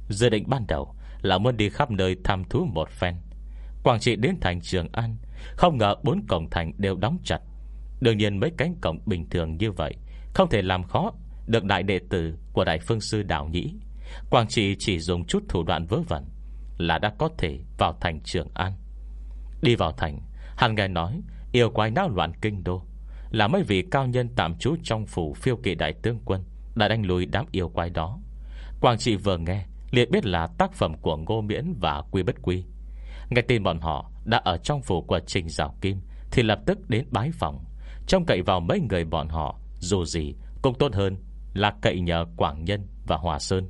Dự định ban đầu Là muốn đi khắp nơi thăm thú một phen. Quảng trị đến thành Trường An, không ngờ bốn cổng thành đều đóng chặt. Đương nhiên mấy cánh cổng bình thường như vậy Không thể làm khó Được đại đệ tử của Đại Phương Sư đảo Nhĩ. Quảng trị chỉ dùng chút thủ đoạn vớ vẩn Là đã có thể vào thành Trường An. Đi vào thành Hắn nghe nói, Yêu quái náo loạn kinh đô. Là mấy vị cao nhân tạm trú trong phủ phiêu kỳ đại tướng quân Đã đánh lùi đám yêu quái đó. Quảng trị vừa nghe, liền biết là tác phẩm của Ngô Miễn và Quy Bất Quy. Nghe tin bọn họ đã ở trong phủ của Trình Giảo Kim Thì lập tức đến bái phòng. Trông cậy vào mấy người bọn họ, Dù gì cũng tốt hơn Là cậy nhờ Quảng Nhân và Hòa Sơn.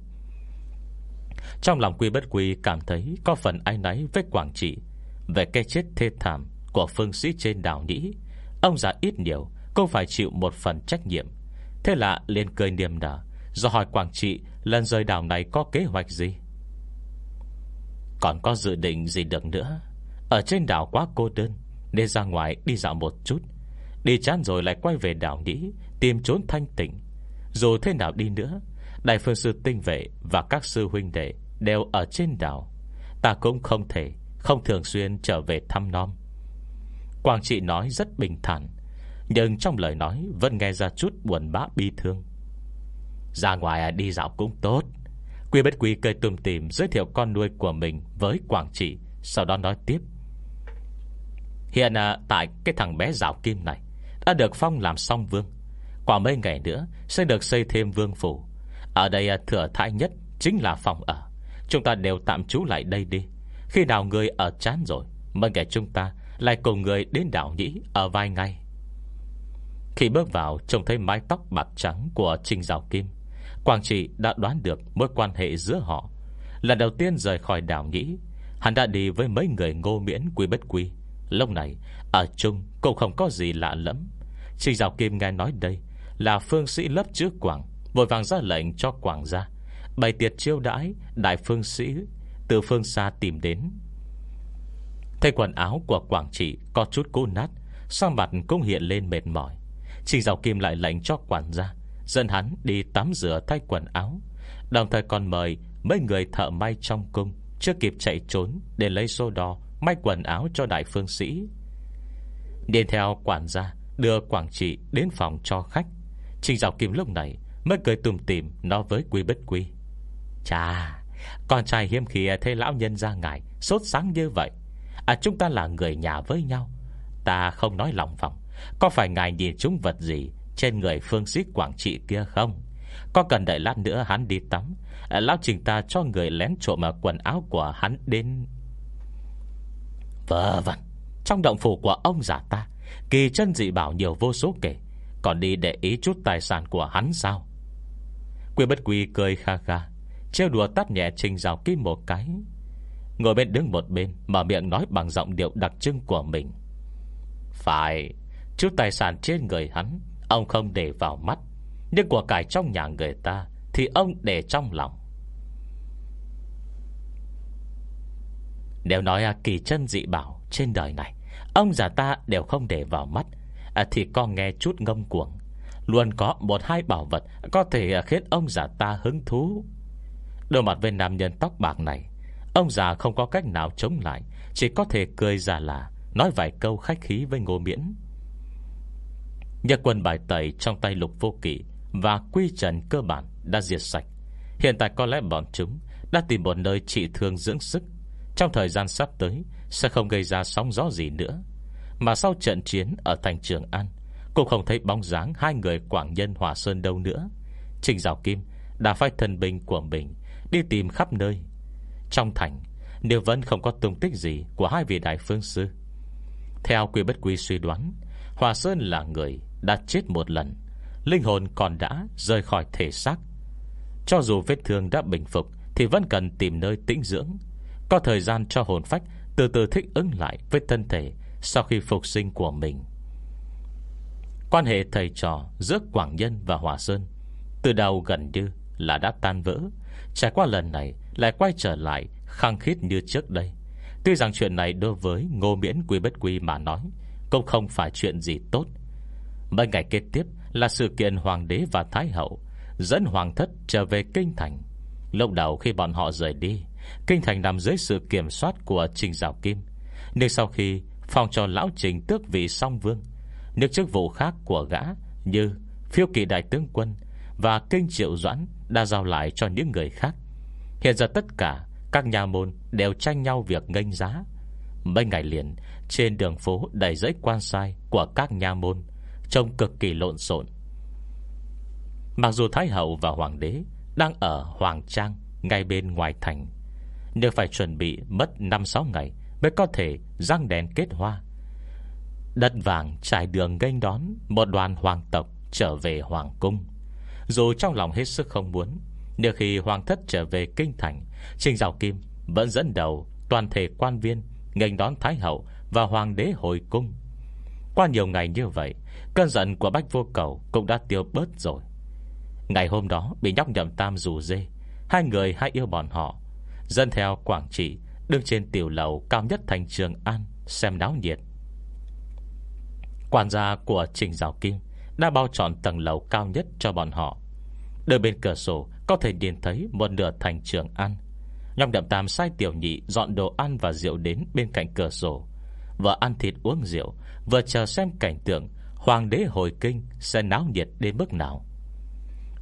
Trong lòng quy bất quy Cảm thấy có phần ai náy với Quảng Trị Về cái chết thê thảm của phương sĩ trên đảo Nhĩ Ông già ít nhiều, Cũng phải chịu một phần trách nhiệm. Thế là liền cười niềm nở Do hỏi Quảng Trị, lần rời đảo này có kế hoạch gì? Còn có dự định gì được nữa? Ở trên đảo quá cô đơn, Nên ra ngoài đi dạo một chút. Đi chán rồi lại quay về đảo Nhĩ Tìm trốn thanh tịnh. Dù thế nào đi nữa, Đại phương sư tinh vệ và các sư huynh đệ Đều ở trên đảo. Ta cũng không thể, Không thường xuyên trở về thăm non. Quang trị nói rất bình thản Nhưng trong lời nói Vẫn nghe ra chút buồn bã bi thương. Ra ngoài đi dạo cũng tốt. Quy bất quy cười tùm tìm Giới thiệu con nuôi của mình với Quảng trị Sau đó nói tiếp. Hiện à, tại cái thằng bé rào kim này Đã được phong làm song vương. Qua mấy ngày nữa Sẽ được xây thêm vương phủ. Ở đây à, thừa thãi nhất Chính là phòng ở. Chúng ta đều tạm trú lại đây đi. Khi nào người ở chán rồi Mời kẻ chúng ta lại cùng người đến đảo Nhĩ Ở vài ngày Khi bước vào, trông thấy mái tóc bạc trắng Của Trinh Giáo Kim, Quang Trị đã đoán được mối quan hệ giữa họ. Lần đầu tiên rời khỏi đảo Nhĩ, Hắn đã đi với mấy người ngô miễn quy bất quy. Lúc này, Ở chung, cũng không có gì lạ lẫm. Trình Giáo Kim nghe nói đây Là phương sĩ lớp trước Quảng, Vội vàng ra lệnh cho Quảng ra. Bày tiệc chiêu đãi Đại phương sĩ Từ phương xa tìm đến. Thấy quần áo của Quảng trị Có chút cũ nát, Sang mặt cũng hiện lên mệt mỏi. Trình Giảo Kim lại lệnh cho quản gia, Dẫn hắn đi tắm rửa thay quần áo. Đồng thời còn mời Mấy người thợ may trong cung, Chưa kịp chạy trốn để lấy xô đo May quần áo cho đại phương sĩ. Điền theo quản gia Đưa Quảng Trị đến phòng cho khách. Trình Giảo Kim lúc này Mới cười tùm tìm nói với Quy Bất Quy, Chà, Con trai hiếm khi thấy lão nhân ra ngài Sốt sáng như vậy À chúng ta là người nhà với nhau. Ta không nói lòng vòng Có phải ngài nhìn chúng vật gì Trên người phương sĩ Quảng Trị kia không? Có cần đợi lát nữa hắn đi tắm? À, Lão trình ta cho người lén trộm quần áo của hắn đến. Vờ vẩn Trong động phủ của ông giả ta Kỳ chân dị bảo nhiều vô số kể. Còn đi để ý chút tài sản của hắn sao? Quy bất quy cười kha kha Trêu đùa tắt nhẹ trình rào kim một cái. Ngồi bên đứng một bên Mở miệng nói bằng giọng điệu đặc trưng của mình. Phải Chút tài sản trên người hắn Ông không để vào mắt. Nhưng của cải trong nhà người ta Thì ông để trong lòng. Nếu nói à, kỳ chân dị bảo Trên đời này Ông già ta đều không để vào mắt. À, Thì con nghe chút ngông cuồng. Luôn có một hai bảo vật Có thể khiến ông già ta hứng thú. Đôi mặt với nam nhân tóc bạc này Ông già không có cách nào chống lại, Chỉ có thể cười già là Nói vài câu khách khí với ngô miễn. Nhật quân bài tẩy Trong tay lục vô kỵ Và quy trần cơ bản đã diệt sạch. Hiện tại có lẽ bọn chúng Đã tìm một nơi trị thương dưỡng sức. Trong thời gian sắp tới, Sẽ không gây ra sóng gió gì nữa. Mà sau trận chiến ở thành Trường An, Cũng không thấy bóng dáng Hai người Quảng Nhân Hòa Sơn đâu nữa. Trình Giảo Kim đã phái thân binh của mình Đi tìm khắp nơi trong thành, Nếu vẫn không có tung tích gì Của hai vị đại phương sư. Theo quy bất quy suy đoán, Hòa Sơn là người đã chết một lần, Linh hồn còn đã rời khỏi thể xác. Cho dù vết thương đã bình phục Thì vẫn cần tìm nơi tĩnh dưỡng, Có thời gian cho hồn phách Từ từ thích ứng lại với thân thể Sau khi phục sinh của mình. Quan hệ thầy trò Giữa Quảng Nhân và Hòa Sơn Từ đầu gần như là đã tan vỡ, Trải qua lần này lại quay trở lại, khăng khít như trước đây. Tuy rằng chuyện này đối với Ngô Miễn Quy Bất Quy mà nói, Cũng không phải chuyện gì tốt. Mấy ngày kế tiếp là sự kiện Hoàng đế và Thái hậu Dẫn Hoàng thất trở về Kinh Thành. Lúc đầu khi bọn họ rời đi, Kinh Thành nằm dưới sự kiểm soát của Trình Giảo Kim. Nhưng sau khi Phòng cho Lão Trình tước vị song vương, Những chức vụ khác của gã Như phiêu kỳ đại tướng quân Và kinh triệu doãn Đã giao lại cho những người khác. Hiện giờ tất cả các nhà môn Đều tranh nhau việc nganh giá. Mấy ngày liền, Trên đường phố đầy dãy quan sai Của các nhà môn, Trông cực kỳ lộn xộn. Mặc dù Thái Hậu và Hoàng đế Đang ở Hoàng Trang Ngay bên ngoài thành, Nhưng phải chuẩn bị mất 5-6 ngày Mới có thể răng đèn kết hoa. Đất vàng trải đường nghênh đón Một đoàn hoàng tộc trở về Hoàng Cung. Dù trong lòng hết sức không muốn nếu khi Hoàng thất trở về Kinh Thành, Trình Giảo Kim vẫn dẫn đầu Toàn thể quan viên nghênh đón Thái Hậu Và Hoàng đế hồi cung. Qua nhiều ngày như vậy, Cơn giận của Bách Vô Cầu Cũng đã tiêu bớt rồi. Ngày hôm đó bị nhóc nhậm tam rủ dê, Hai người hay yêu bọn họ Dân theo Quảng Trị Đứng trên tiểu lầu cao nhất thành Trường An Xem náo nhiệt. Quản gia của Trình Giảo Kim Đã bao trọn tầng lầu cao nhất cho bọn họ. Đôi bên cửa sổ Có thể nhìn thấy một nửa thành Trường An Nhọc đậm tam sai tiểu nhị Dọn đồ ăn và rượu đến bên cạnh cửa sổ. Vừa ăn thịt uống rượu, Vừa chờ xem cảnh tượng, Hoàng đế hồi kinh sẽ náo nhiệt đến mức nào.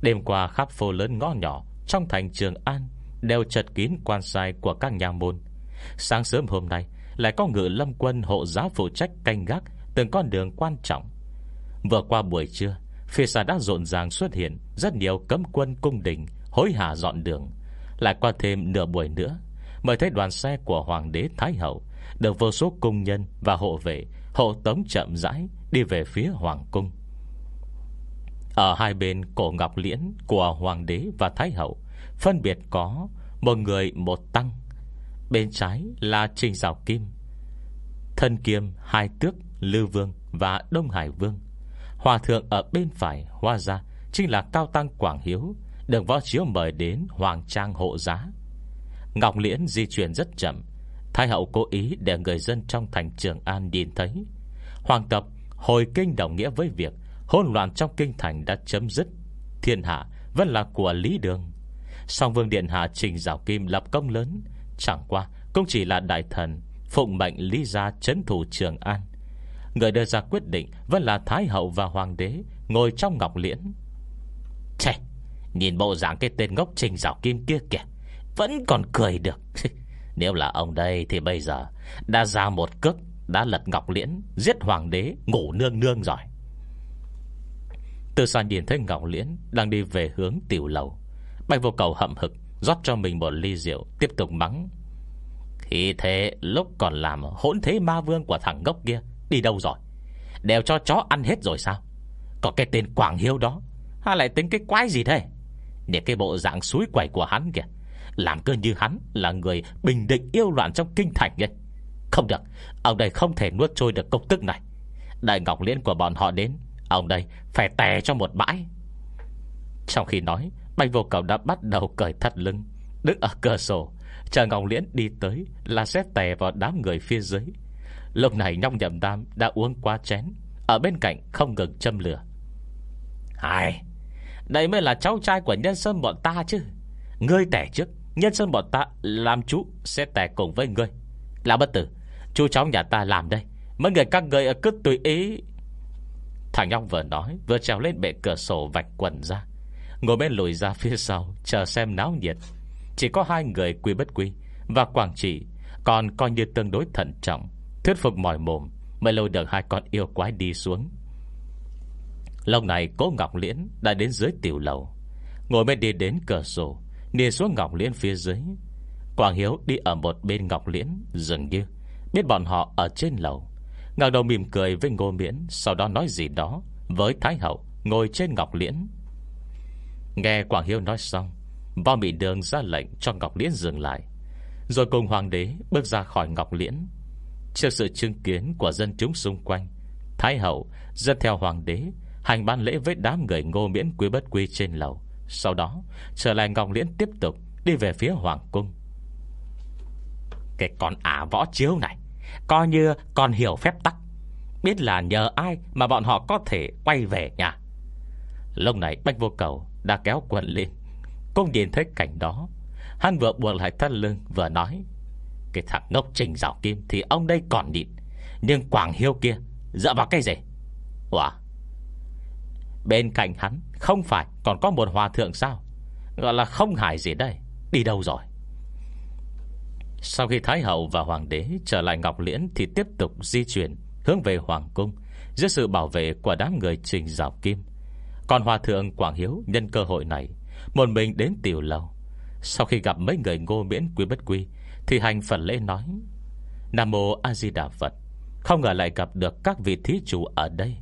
Đêm qua khắp phố lớn ngõ nhỏ, Trong thành Trường An, Đều chật kín quan sai của các nhà môn. Sáng sớm hôm nay, Lại có ngự lâm quân hộ giá phụ trách canh gác Từng con đường quan trọng. Vừa qua buổi trưa Phía xa đã rộn ràng xuất hiện, Rất nhiều cấm quân cung đình Hối hả dọn đường. Lại qua thêm nửa buổi nữa Mời thấy đoàn xe của Hoàng đế Thái Hậu Được vô số cung nhân và hộ vệ, Hộ tống chậm rãi Đi về phía Hoàng cung. Ở hai bên cổ ngọc liễn Của Hoàng đế và Thái Hậu, Phân biệt có Một người một tăng, Bên trái là Trình Giảo Kim, Thân kiêm hai tước Lưu Vương và Đông Hải Vương. Hòa thượng ở bên phải Hoa ra, Chính là Cao Tăng Quảng Hiếu Được võ chiếu mời đến Hoàng Trang hộ giá. Ngọc Liễn di chuyển rất chậm, Thái hậu cố ý để người dân trong thành Trường An nhìn thấy. Hoàng tập hồi kinh đồng nghĩa với việc Hôn loạn trong kinh thành đã chấm dứt. Thiên hạ vẫn là của Lý Đường. Song Vương Điện Hạ Trình Giảo Kim lập công lớn, Chẳng qua cũng chỉ là đại thần Phụng mệnh Lý Gia chấn thủ Trường An. Người đưa ra quyết định Vẫn là Thái Hậu và Hoàng đế, Ngồi trong ngọc liễn. Chè Nhìn bộ dạng cái tên ngốc Trình rào Kim kia kìa, Vẫn còn cười được. *laughs* Nếu là ông đây thì bây giờ Đã ra một cước, Đã lật ngọc liễn, Giết hoàng đế, ngủ nương nương rồi. Từ xa nhìn thấy ngọc liễn Đang đi về hướng tiểu lầu. Bạch vô cầu hậm hực rót cho mình một ly rượu, Tiếp tục mắng. Khi thế, lúc còn làm hỗn thế ma vương của thằng ngốc kia Đi đâu rồi? Đều cho chó ăn hết rồi sao? Có cái tên Quảng Hiếu đó Hay lại tính cái quái gì thế? Để cái bộ dạng suối quẩy của hắn kìa, Làm cơ như hắn là người bình định yêu loạn trong kinh thành vậy Không được, Ông đây không thể nuốt trôi được công tức này. Đại ngọc liên của bọn họ đến, Ông đây phải tè cho một bãi. Trong khi nói Bạch vô cầu đã bắt đầu cởi thắt lưng, Đứng ở cửa sổ, Chờ Ngọc Liễn đi tới Là sẽ tè vào đám người phía dưới. Lúc này nhóc nhậm tam đã uống quá chén, Ở bên cạnh không ngừng châm lửa. Ai Đây mới là cháu trai của nhân sơn bọn ta chứ. Ngươi tẻ trước, Nhân sơn bọn ta làm chú Sẽ tẻ cùng với ngươi. Là bất tử, Chú cháu nhà ta làm đây, Mấy người các người cứ tùy ý. Thằng nhóc vừa nói, Vừa trèo lên bệ cửa sổ vạch quần ra. Ngồi bên lùi ra phía sau, Chờ xem náo nhiệt. Chỉ có hai người quy bất quy, Và Quảng Trị Còn coi như tương đối thận trọng. Thuyết phục mỏi mồm, Mới lôi được hai con yêu quái đi xuống. Lúc này cố Ngọc Liễn Đã đến dưới tiểu lầu. Ngồi bên đi đến cửa sổ Nhìn xuống Ngọc Liễn phía dưới. Quảng Hiếu đi ở một bên Ngọc Liễn, Dường như biết bọn họ ở trên lầu. Ngọc đầu mỉm cười với Ngô Miễn, Sau đó nói gì đó Với Thái Hậu ngồi trên Ngọc Liễn. Nghe Quảng Hiếu nói xong, Võ Mỹ Đường ra lệnh cho Ngọc Liễn dừng lại. Rồi cùng Hoàng đế bước ra khỏi Ngọc Liễn. Trước sự chứng kiến của dân chúng xung quanh, Thái hậu dẫn theo hoàng đế, Hành ban lễ với đám người ngô miễn quý bất quy trên lầu. Sau đó, trở lại Ngọc Liễn tiếp tục Đi về phía hoàng cung. Cái con ả võ chiếu này, Coi như còn hiểu phép tắc. Biết là nhờ ai Mà bọn họ có thể quay về nhà. Lúc này Bách Vô Cầu Đã kéo quần lên. Cũng nhìn thấy cảnh đó, Hắn vừa buộc lại thắt lưng vừa nói cái thằng ngốc trình rào kim Thì ông đây còn nhịn. Nhưng Quảng Hiêu kia, Dựa vào cái gì? Ủa? Bên cạnh hắn, Không phải còn có một hòa thượng sao? Gọi là không hài gì đây, Đi đâu rồi? Sau khi Thái Hậu và Hoàng đế Trở lại Ngọc Liễn Thì tiếp tục di chuyển Hướng về Hoàng Cung Dưới sự bảo vệ của đám người trình rào kim. Còn Hòa Thượng Quảng Hiếu Nhân cơ hội này, Một mình đến tiểu lầu Sau khi gặp mấy người ngô miễn quý bất quy thì hành phần lễ nói, Nam Mô A Di Đà Phật, Không ngờ lại gặp được các vị thí chủ ở đây.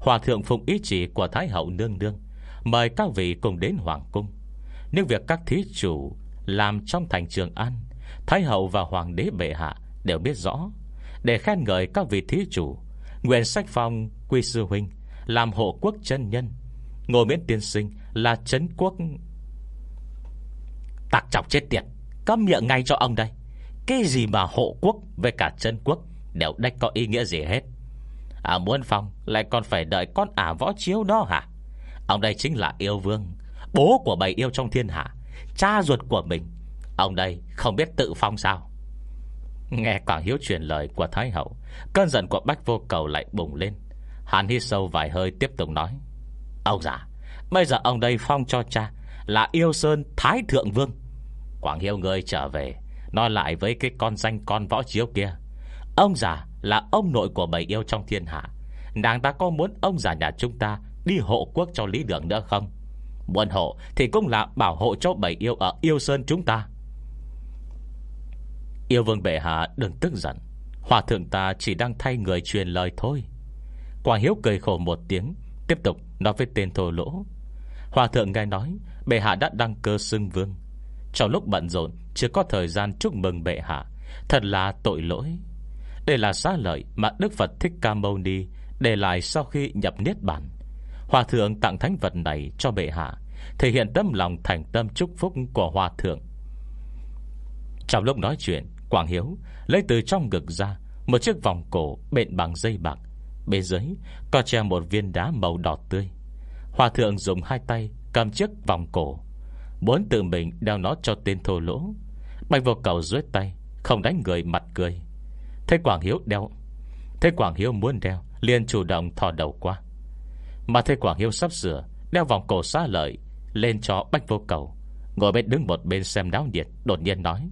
Hòa thượng phụng ý chỉ của Thái hậu nương nương, Mời các vị cùng đến Hoàng Cung. Nhưng việc các thí chủ Làm trong thành Trường An, Thái hậu và Hoàng đế bệ hạ Đều biết rõ. Để khen ngợi các vị thí chủ, Nguyện sách phong quy sư huynh Làm hộ quốc chân nhân Ngồi miễn tiên sinh là chấn quốc. Tạc chọc chết tiệt, Cấm miệng ngay cho ông đây. Cái gì mà hộ quốc với cả chân quốc Đều đách có ý nghĩa gì hết? À muốn phong, lại còn phải đợi con ả võ chiếu đó hả? Ông đây chính là yêu vương, Bố của bầy yêu trong thiên hạ, Cha ruột của mình. Ông đây không biết tự phong sao? Nghe Quảng Hiếu truyền lời của Thái Hậu, Cơn giận của Bách Vô Cầu lại bùng lên. Hàn hít sâu vài hơi tiếp tục nói, Ông già, Bây giờ ông đây phong cho cha Là yêu sơn Thái Thượng Vương. Quảng Hiếu người trở về Nói lại với cái con danh con võ chiếu kia. Ông già là ông nội của bầy yêu trong thiên hạ. Nàng ta có muốn ông già nhà chúng ta Đi hộ quốc cho lý đường nữa không? Muốn hộ thì cũng là bảo hộ cho bầy yêu ở yêu sơn chúng ta. Yêu vương bệ hạ đừng tức giận. Hòa thượng ta chỉ đang thay người truyền lời thôi. Quảng Hiếu cười khổ một tiếng, Tiếp tục nói với tên thô lỗ. Hòa thượng nghe nói, Bệ hạ đã đăng cơ xưng vương. Trong lúc bận rộn chưa có thời gian chúc mừng bệ hạ. Thật là tội lỗi. Đây là xá lợi mà Đức Phật Thích Ca Mâu Ni Để lại sau khi nhập Niết Bản Hòa thượng tặng thánh vật này cho bệ hạ, Thể hiện tâm lòng thành tâm chúc phúc của Hòa thượng. Trong lúc nói chuyện, Quảng Hiếu lấy từ trong ngực ra Một chiếc vòng cổ bện bằng dây bạc. Bên dưới có treo một viên đá màu đỏ tươi. Hòa thượng dùng hai tay Cầm chiếc vòng cổ, Muốn tự mình đeo nó cho tên thô lỗ. Bạch vô cầu dưới tay, Không đánh người, mặt cười. Thế Quảng Hiếu đeo, Thế Quảng Hiếu muốn đeo, liền chủ động thò đầu qua. Mà Thế Quảng Hiếu sắp sửa, Đeo vòng cổ xá lợi, Lên cho Bạch vô cầu. Ngồi bên, đứng một bên xem náo nhiệt, Đột nhiên nói,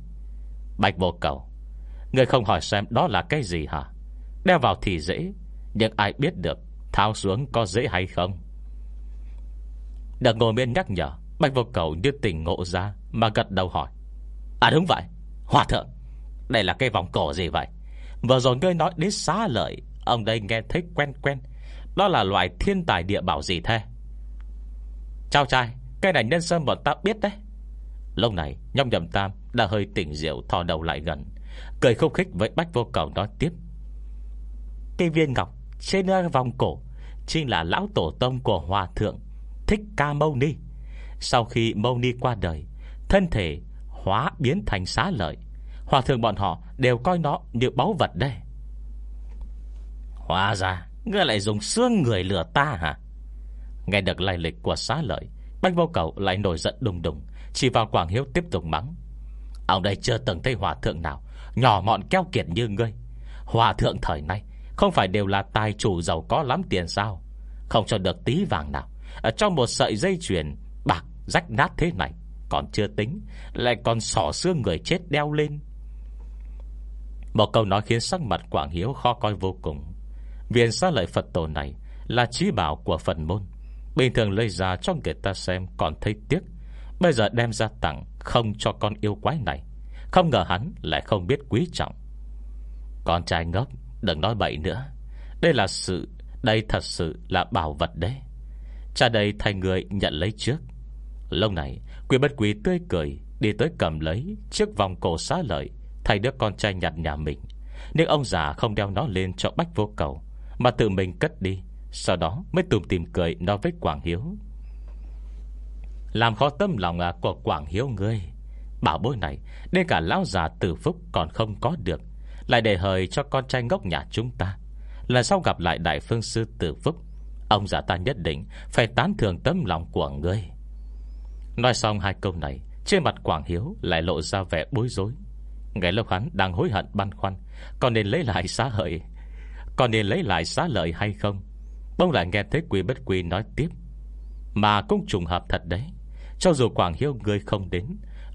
Bạch vô cầu, Người không hỏi xem đó là cái gì hả? Đeo vào thì dễ, Nhưng ai biết được Tháo xuống có dễ hay không? Đợt ngồi bên nhắc nhở, Bạch vô cầu như tỉnh ngộ ra, Mà gật đầu hỏi À đúng vậy. Hòa thượng, Đây là cây vòng cổ gì vậy? Vừa rồi ngươi nói đến xá lợi, Ông đây nghe thấy quen quen. Đó là loại thiên tài địa bảo gì thế? Chào trai cây này nhân sâm bọn ta biết đấy. Lúc này nhông nhầm tam Đã hơi tỉnh rượu, thò đầu lại gần. Cười khúc khích với bách vô cầu nói tiếp. Cây viên ngọc Trên ờ, vòng cổ Chính là lão tổ tông của hòa thượng Thích ca mâu ni. Sau khi mâu ni qua đời, Thân thể hóa biến thành xá lợi. Hòa thượng bọn họ đều coi nó như báu vật đây. Hóa ra, Ngươi lại dùng xương người lừa ta hả? Nghe được lai lịch của xá lợi, Bách vô cầu lại nổi giận đùng đùng, Chỉ vào Quảng Hiếu tiếp tục mắng. Ông đây chưa từng thấy hòa thượng nào, Nhỏ mọn keo kiệt như ngươi. Hòa thượng thời nay, Không phải đều là tài chủ giàu có lắm tiền sao? Không cho được tí vàng nào. Ở trong một sợi dây chuyền Bạc rách nát thế này còn chưa tính, Lại còn sỏ xương người chết đeo lên. Một câu nói khiến sắc mặt Quảng Hiếu khó coi vô cùng. Viện xá lợi Phật tổ này Là trí bảo của Phật môn. Bình thường lấy ra cho người ta xem Còn thấy tiếc. Bây giờ đem ra tặng Không cho con yêu quái này. Không ngờ hắn lại không biết quý trọng. Con trai ngốc, Đừng nói bậy nữa. Đây là sự, Đây thật sự là bảo vật đấy. Cha đây thay người nhận lấy trước. Lâu này Quy bất quý tươi cười, Đi tới cầm lấy Chiếc vòng cổ xá lợi, Thay đứa con trai nhặt nhà mình. Nhưng ông già không đeo nó lên cho bách vô cầu, Mà tự mình cất đi, Sau đó mới tùm tìm cười nói với Quảng Hiếu. Làm khó tâm lòng à, của Quảng Hiếu ngươi. Bảo bối này Đến cả lão già tử phúc còn không có được, Lại để hời cho con trai ngốc nhà chúng ta. Lần sau gặp lại Đại Phương Sư Tử Phúc, Ông già ta nhất định Phải tán thường tâm lòng của ngươi. Nói xong hai câu này, Trên mặt Quảng Hiếu lại lộ ra vẻ bối rối. Ngày lúc hắn đang hối hận băn khoăn Còn nên lấy lại xá hợi? Còn nên lấy lại xá lợi hay không? Bông lại nghe thấy quý bất quý nói tiếp, Mà cũng trùng hợp thật đấy. Cho dù Quảng Hiếu ngươi không đến,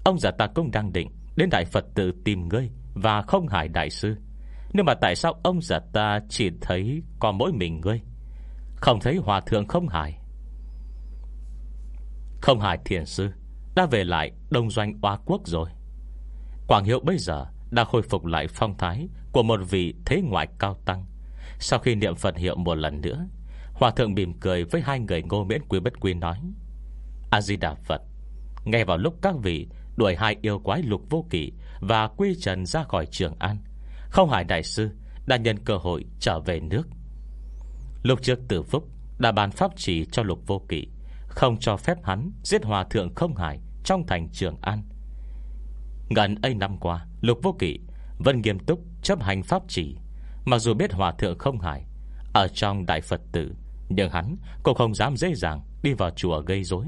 Ông già ta cũng đang định Đến Đại Phật tự tìm ngươi Và không hải đại sư. Nhưng mà tại sao ông già ta chỉ thấy Có mỗi mình ngươi? Không thấy hòa thượng không hải không hại thiền sư, Đã về lại đông doanh oa quốc rồi. Quảng Hiệu bây giờ Đã khôi phục lại phong thái Của một vị thế ngoại cao tăng. Sau khi niệm Phật hiệu một lần nữa, Hòa thượng mỉm cười với hai người ngô miễn quý bất quy nói, A-di-đà Phật ngay vào lúc các vị Đuổi hai yêu quái lục vô kỷ Và quy trần ra khỏi trường an, Không hải đại sư Đã nhân cơ hội trở về nước. Lúc trước tử phúc Đã bàn pháp chỉ cho lục vô kỷ không cho phép hắn giết hòa thượng không hải Trong thành trường an. Gần ấy năm qua, Lục vô kỵ vẫn nghiêm túc chấp hành pháp chỉ Mặc dù biết hòa thượng không hải Ở trong đại Phật tử, Nhưng hắn cũng không dám dễ dàng Đi vào chùa gây rối.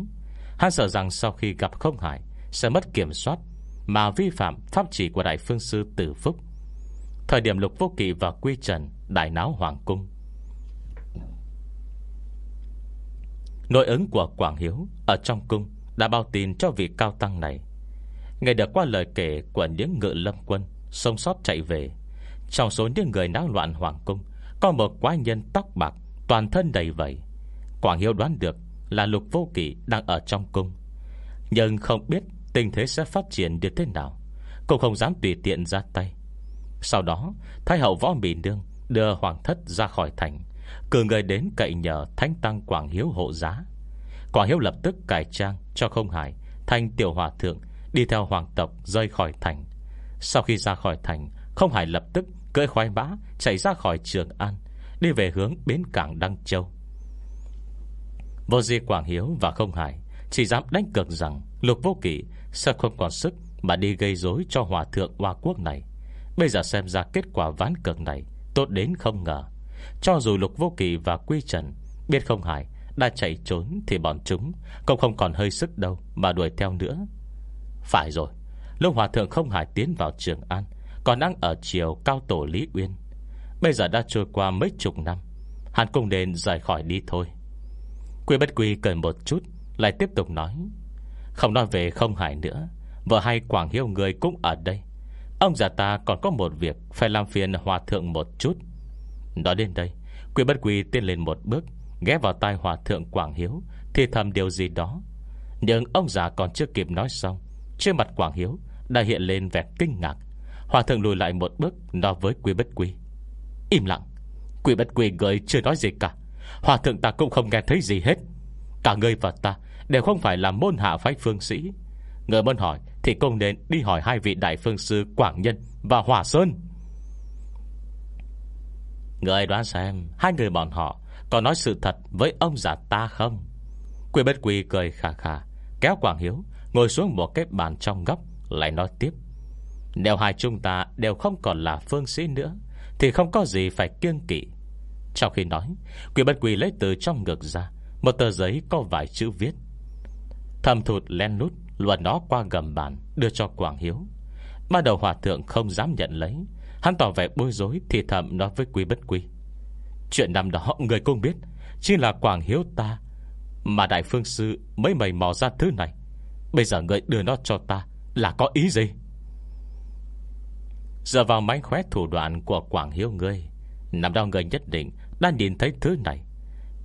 Hắn sợ rằng sau khi gặp không hải Sẽ mất kiểm soát Mà vi phạm pháp chỉ của Đại Phương Sư Tử Phúc. Thời điểm lục vô kỵ và quy trần Đại náo Hoàng Cung Nội ứng của Quảng Hiếu Ở trong cung Đã bao tin cho vị cao tăng này Nghe được qua lời kể của những ngự lâm quân sông sót chạy về, Trong số những người náo loạn Hoàng Cung, Có một quái nhân tóc bạc, Toàn thân đầy vẩy. Quảng Hiếu đoán được là lục vô kỷ đang ở trong cung, Nhưng không biết tình thế sẽ phát triển như thế nào, Cũng không dám tùy tiện ra tay Sau đó, Thái hậu võ Mỹ Nương Đưa hoàng thất ra khỏi thành Cử người đến cậy nhờ Thánh Tăng Quảng Hiếu hộ giá. Quảng Hiếu lập tức cải trang cho không hải Thành tiểu hòa thượng, Đi theo hoàng tộc rơi khỏi thành. Sau khi ra khỏi thành, Không hải lập tức cưỡi khoái mã Chạy ra khỏi Trường An, Đi về hướng bến cảng Đăng Châu. Vô di Quảng Hiếu và Không Hải Chỉ dám đánh cược rằng Lục Vô Kỵ sẽ không còn sức Mà đi gây rối cho hòa thượng Hoa Quốc này. Bây giờ xem ra kết quả ván cược này Tốt đến không ngờ. Cho dù Lục Vô Kỳ và Quy Trần Biết không hải đã chạy trốn Thì bọn chúng cũng không còn hơi sức đâu Mà đuổi theo nữa. Phải rồi Lúc Hòa Thượng không hải tiến vào Trường An, Còn đang ở chiều cao tổ Lý Uyên. Bây giờ đã trôi qua mấy chục năm, Hắn cũng nên rời khỏi đi thôi. Quy bất quy cười một chút, Lại tiếp tục nói, Không nói về không hải nữa, Vợ hai Quảng Hiếu người cũng ở đây. Ông già ta còn có một việc Phải làm phiền hòa thượng một chút. Nói đến đây quỷ bất quỷ tiến lên một bước, Ghé vào tai hòa thượng Quảng Hiếu, Thì thầm điều gì đó. Nhưng ông già còn chưa kịp nói xong, Trên mặt Quảng Hiếu đã hiện lên vẻ kinh ngạc. Hòa thượng lùi lại một bước, Nói với quỷ bất quỷ Im lặng quỷ bất quỷ người chưa nói gì cả. Hòa thượng ta cũng không nghe thấy gì hết. Cả ngươi và ta Đều không phải là môn hạ phái phương sĩ. Người muốn hỏi Thì cũng nên đi hỏi hai vị đại phương sư Quảng Nhân và Hòa Sơn. Người đoán xem, Hai người bọn họ Có nói sự thật với ông già ta không? Quỷ bất quy cười khà khà, Kéo Quảng Hiếu Ngồi xuống một cái bàn trong góc, Lại nói tiếp. Nếu hai chúng ta đều không còn là phương sĩ nữa, Thì không có gì phải kiêng kỵ. Trong khi nói Quỷ bất quỷ lấy từ trong ngực ra, Một tờ giấy có vài chữ viết. Thầm thụt len nút Luận nó qua gầm bàn, Đưa cho Quảng Hiếu. Mà đầu hòa thượng không dám nhận lấy Hắn tỏ vẻ bối rối, Thì thầm nói với quý bất quý Chuyện năm đó, người cũng biết, Chính là Quảng Hiếu ta, Mà Đại Phương Sư mới mày mò ra thứ này. Bây giờ người đưa nó cho ta, Là có ý gì? Giờ vào mánh khóe thủ đoạn của Quảng Hiếu ngươi Nằm đau người nhất định Đã nhìn thấy thứ này.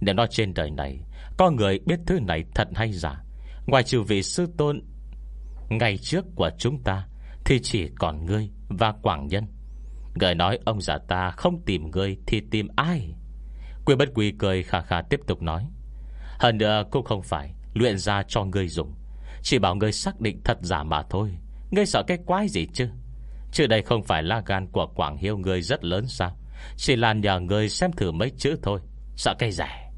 Nếu nó trên đời này, Có người biết thứ này thật hay giả. Ngoài trừ vị sư tôn, Ngày trước của chúng ta, Thì chỉ còn ngươi và Quảng Nhân. Người nói ông già ta không tìm ngươi Thì tìm ai? Quy bất quy cười khà khà tiếp tục nói. Hơn nữa cũng không phải Luyện ra cho ngươi dùng. Chỉ bảo ngươi xác định thật giả mà thôi. Ngươi sợ cái quái gì chứ? Chứ đây không phải là gan của Quảng Hiêu ngươi rất lớn sao? Chỉ là nhờ ngươi xem thử mấy chữ thôi. Sợ cây rẻ.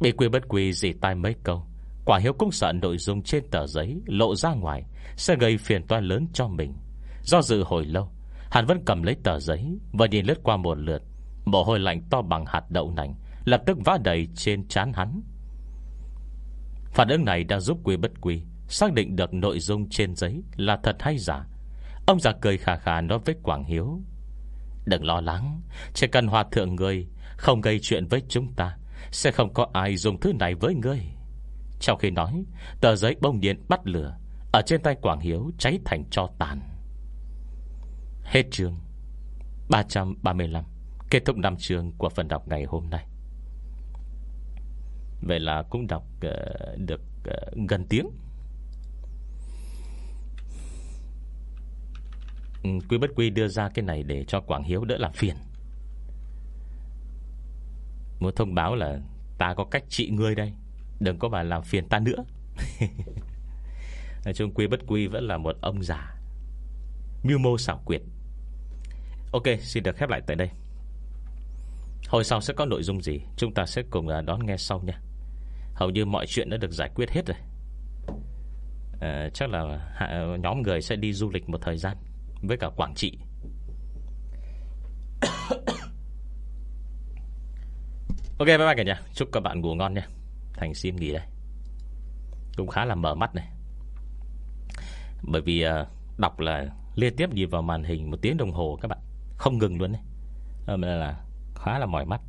Bị quy bất quy dì tai mấy câu, Quảng Hiếu cũng sợ nội dung trên tờ giấy Lộ ra ngoài, Sẽ gây phiền toan lớn cho mình. Do dự hồi lâu Hàn vẫn cầm lấy tờ giấy Và nhìn lướt qua một lượt. Mồ hôi lạnh to bằng hạt đậu nành Lập tức vã đầy trên trán hắn. Phản ứng này đã giúp Quý bất Quý Xác định được nội dung trên giấy Là thật hay giả. Ông già cười khà khà nói với Quảng Hiếu, Đừng lo lắng, Chỉ cần hòa thượng người Không gây chuyện với chúng ta, Sẽ không có ai dùng thứ này với ngươi. Trong khi nói, Tờ giấy bông điện bắt lửa, Ở trên tay Quảng Hiếu cháy thành cho tàn. Hết chương 335 Kết thúc năm chương của phần đọc ngày hôm nay. Vậy là cũng đọc uh, được uh, gần tiếng. Ừ, Quý bất quy đưa ra cái này Để cho Quảng Hiếu đỡ làm phiền. Muốn thông báo là Ta có cách trị ngươi đây Đừng có mà làm phiền ta nữa. *laughs* Nói chung Quý bất quy vẫn là một ông già Mưu mô xảo quyệt. Ok xin được khép lại tại đây. Hồi sau sẽ có nội dung gì Chúng ta sẽ cùng à, đón nghe sau nha. Hầu như mọi chuyện đã được giải quyết hết rồi. À, Chắc là ờ, nhóm người sẽ đi du lịch một thời gian với cả Quảng Trị. *coughs* Ok bye bye cả nhà. Chúc các bạn ngủ ngon nha. Thành xin nghỉ đây. Cũng khá là mở mắt này. Bởi vì à, đọc là liên tiếp nhìn vào màn hình Một tiếng đồng hồ các bạn. Không ngừng luôn đấy. Ờ, Nên là khá là mỏi mắt.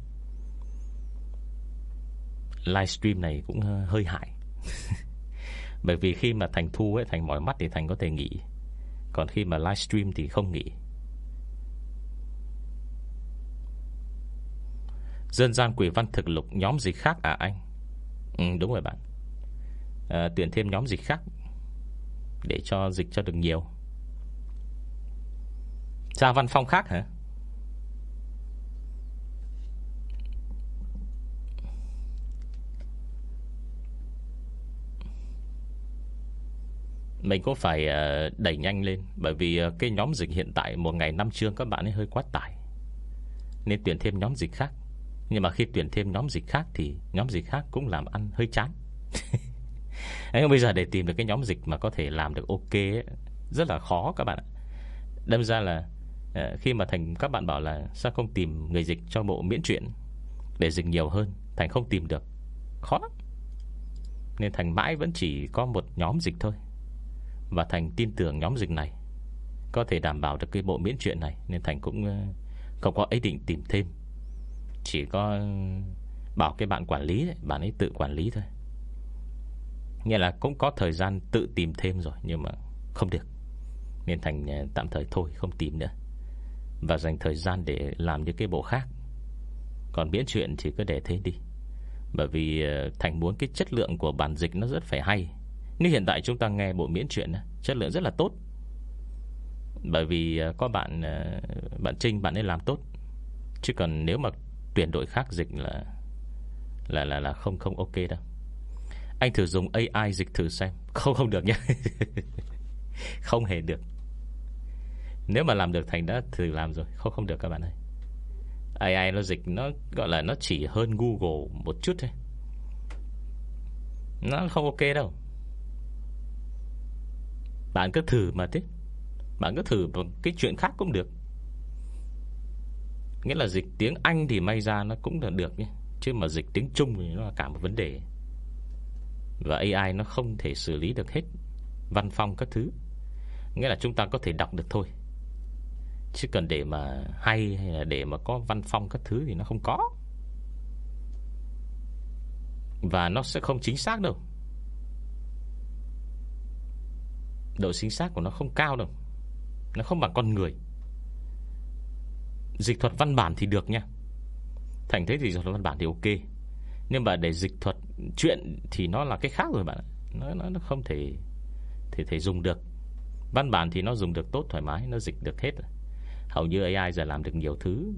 Livestream này cũng ờ, hơi hại. *laughs* Bởi vì khi mà Thành thu ấy, Thành mỏi mắt thì Thành có thể nghỉ. Còn khi mà livestream thì không nghỉ. Dân gian quỷ văn thực lục Nhóm gì khác à anh? Ừ đúng rồi bạn. À, Tuyển thêm nhóm dịch khác Để cho dịch cho được nhiều? Ra văn phong khác hả? Mình cũng phải ờ, đẩy nhanh lên? Bởi vì ờ, cái nhóm dịch hiện tại Một ngày năm chương các bạn ấy hơi quá tải. Nên tuyển thêm nhóm dịch khác. Nhưng mà khi tuyển thêm nhóm dịch khác Thì nhóm dịch khác cũng làm ăn hơi chán. *laughs* Đấy, Bây giờ để tìm được cái nhóm dịch Mà có thể làm được ok ấy, Rất là khó các bạn ạ. Đâm ra là Ờ, khi mà Thành các bạn bảo là Sao không tìm người dịch cho bộ miễn truyện Để dịch nhiều hơn? Thành không tìm được. Khó lắm. Nên Thành mãi vẫn chỉ có một nhóm dịch thôi. Và Thành tin tưởng nhóm dịch này Có thể đảm bảo được cái bộ miễn truyện này. Nên Thành cũng ờ, không có ý định tìm thêm. Chỉ có ờ, Bảo cái bạn quản lý đấy, Bạn ấy tự quản lý thôi. Nghĩa là cũng có thời gian tự tìm thêm rồi Nhưng mà không được. Nên Thành tạm thời thôi không tìm nữa. Và dành thời gian để làm những cái bộ khác Còn miễn chuyện thì cứ để thế đi Bởi vì ờ, Thành muốn cái chất lượng của bản dịch nó rất phải hay Như hiện tại chúng ta nghe bộ miễn chuyện Chất lượng rất là tốt Bởi vì ờ, có bạn ờ, Bạn Trinh bạn ấy làm tốt Chứ còn nếu mà tuyển đội khác dịch là là là là không không ok đâu. Anh thử dùng AI dịch thử xem, *laughs* không không được nhé. *laughs* không hề được. Nếu mà làm được Thành đã thử làm rồi. Không không được các bạn ơi. AI nó dịch nó gọi là nó chỉ hơn Google một chút thôi. Nó không ok đâu. Bạn cứ thử mà thế Bạn cứ thử một cái chuyện khác cũng được. Nghĩa là dịch tiếng Anh thì may ra nó cũng là được nhé. Chứ mà dịch tiếng Trung thì nó là cả một vấn đề. Và AI nó không thể xử lý được hết Văn phong các thứ. Nghĩa là chúng ta có thể đọc được thôi. Chứ cần để mà hay Hay là để mà có văn phong các thứ Thì nó không có. Và nó sẽ không chính xác đâu. Độ chính xác của nó không cao đâu. Nó không bằng con người. Dịch thuật văn bản thì được nha. Thành thế thì dịch thuật văn bản thì ok. Nhưng mà để dịch thuật chuyện Thì nó là cái khác rồi bạn Nó, nó, nó không thể thể thể dùng được. Văn bản thì nó dùng được tốt thoải mái Nó dịch được hết Hầu như AI giờ làm được nhiều thứ.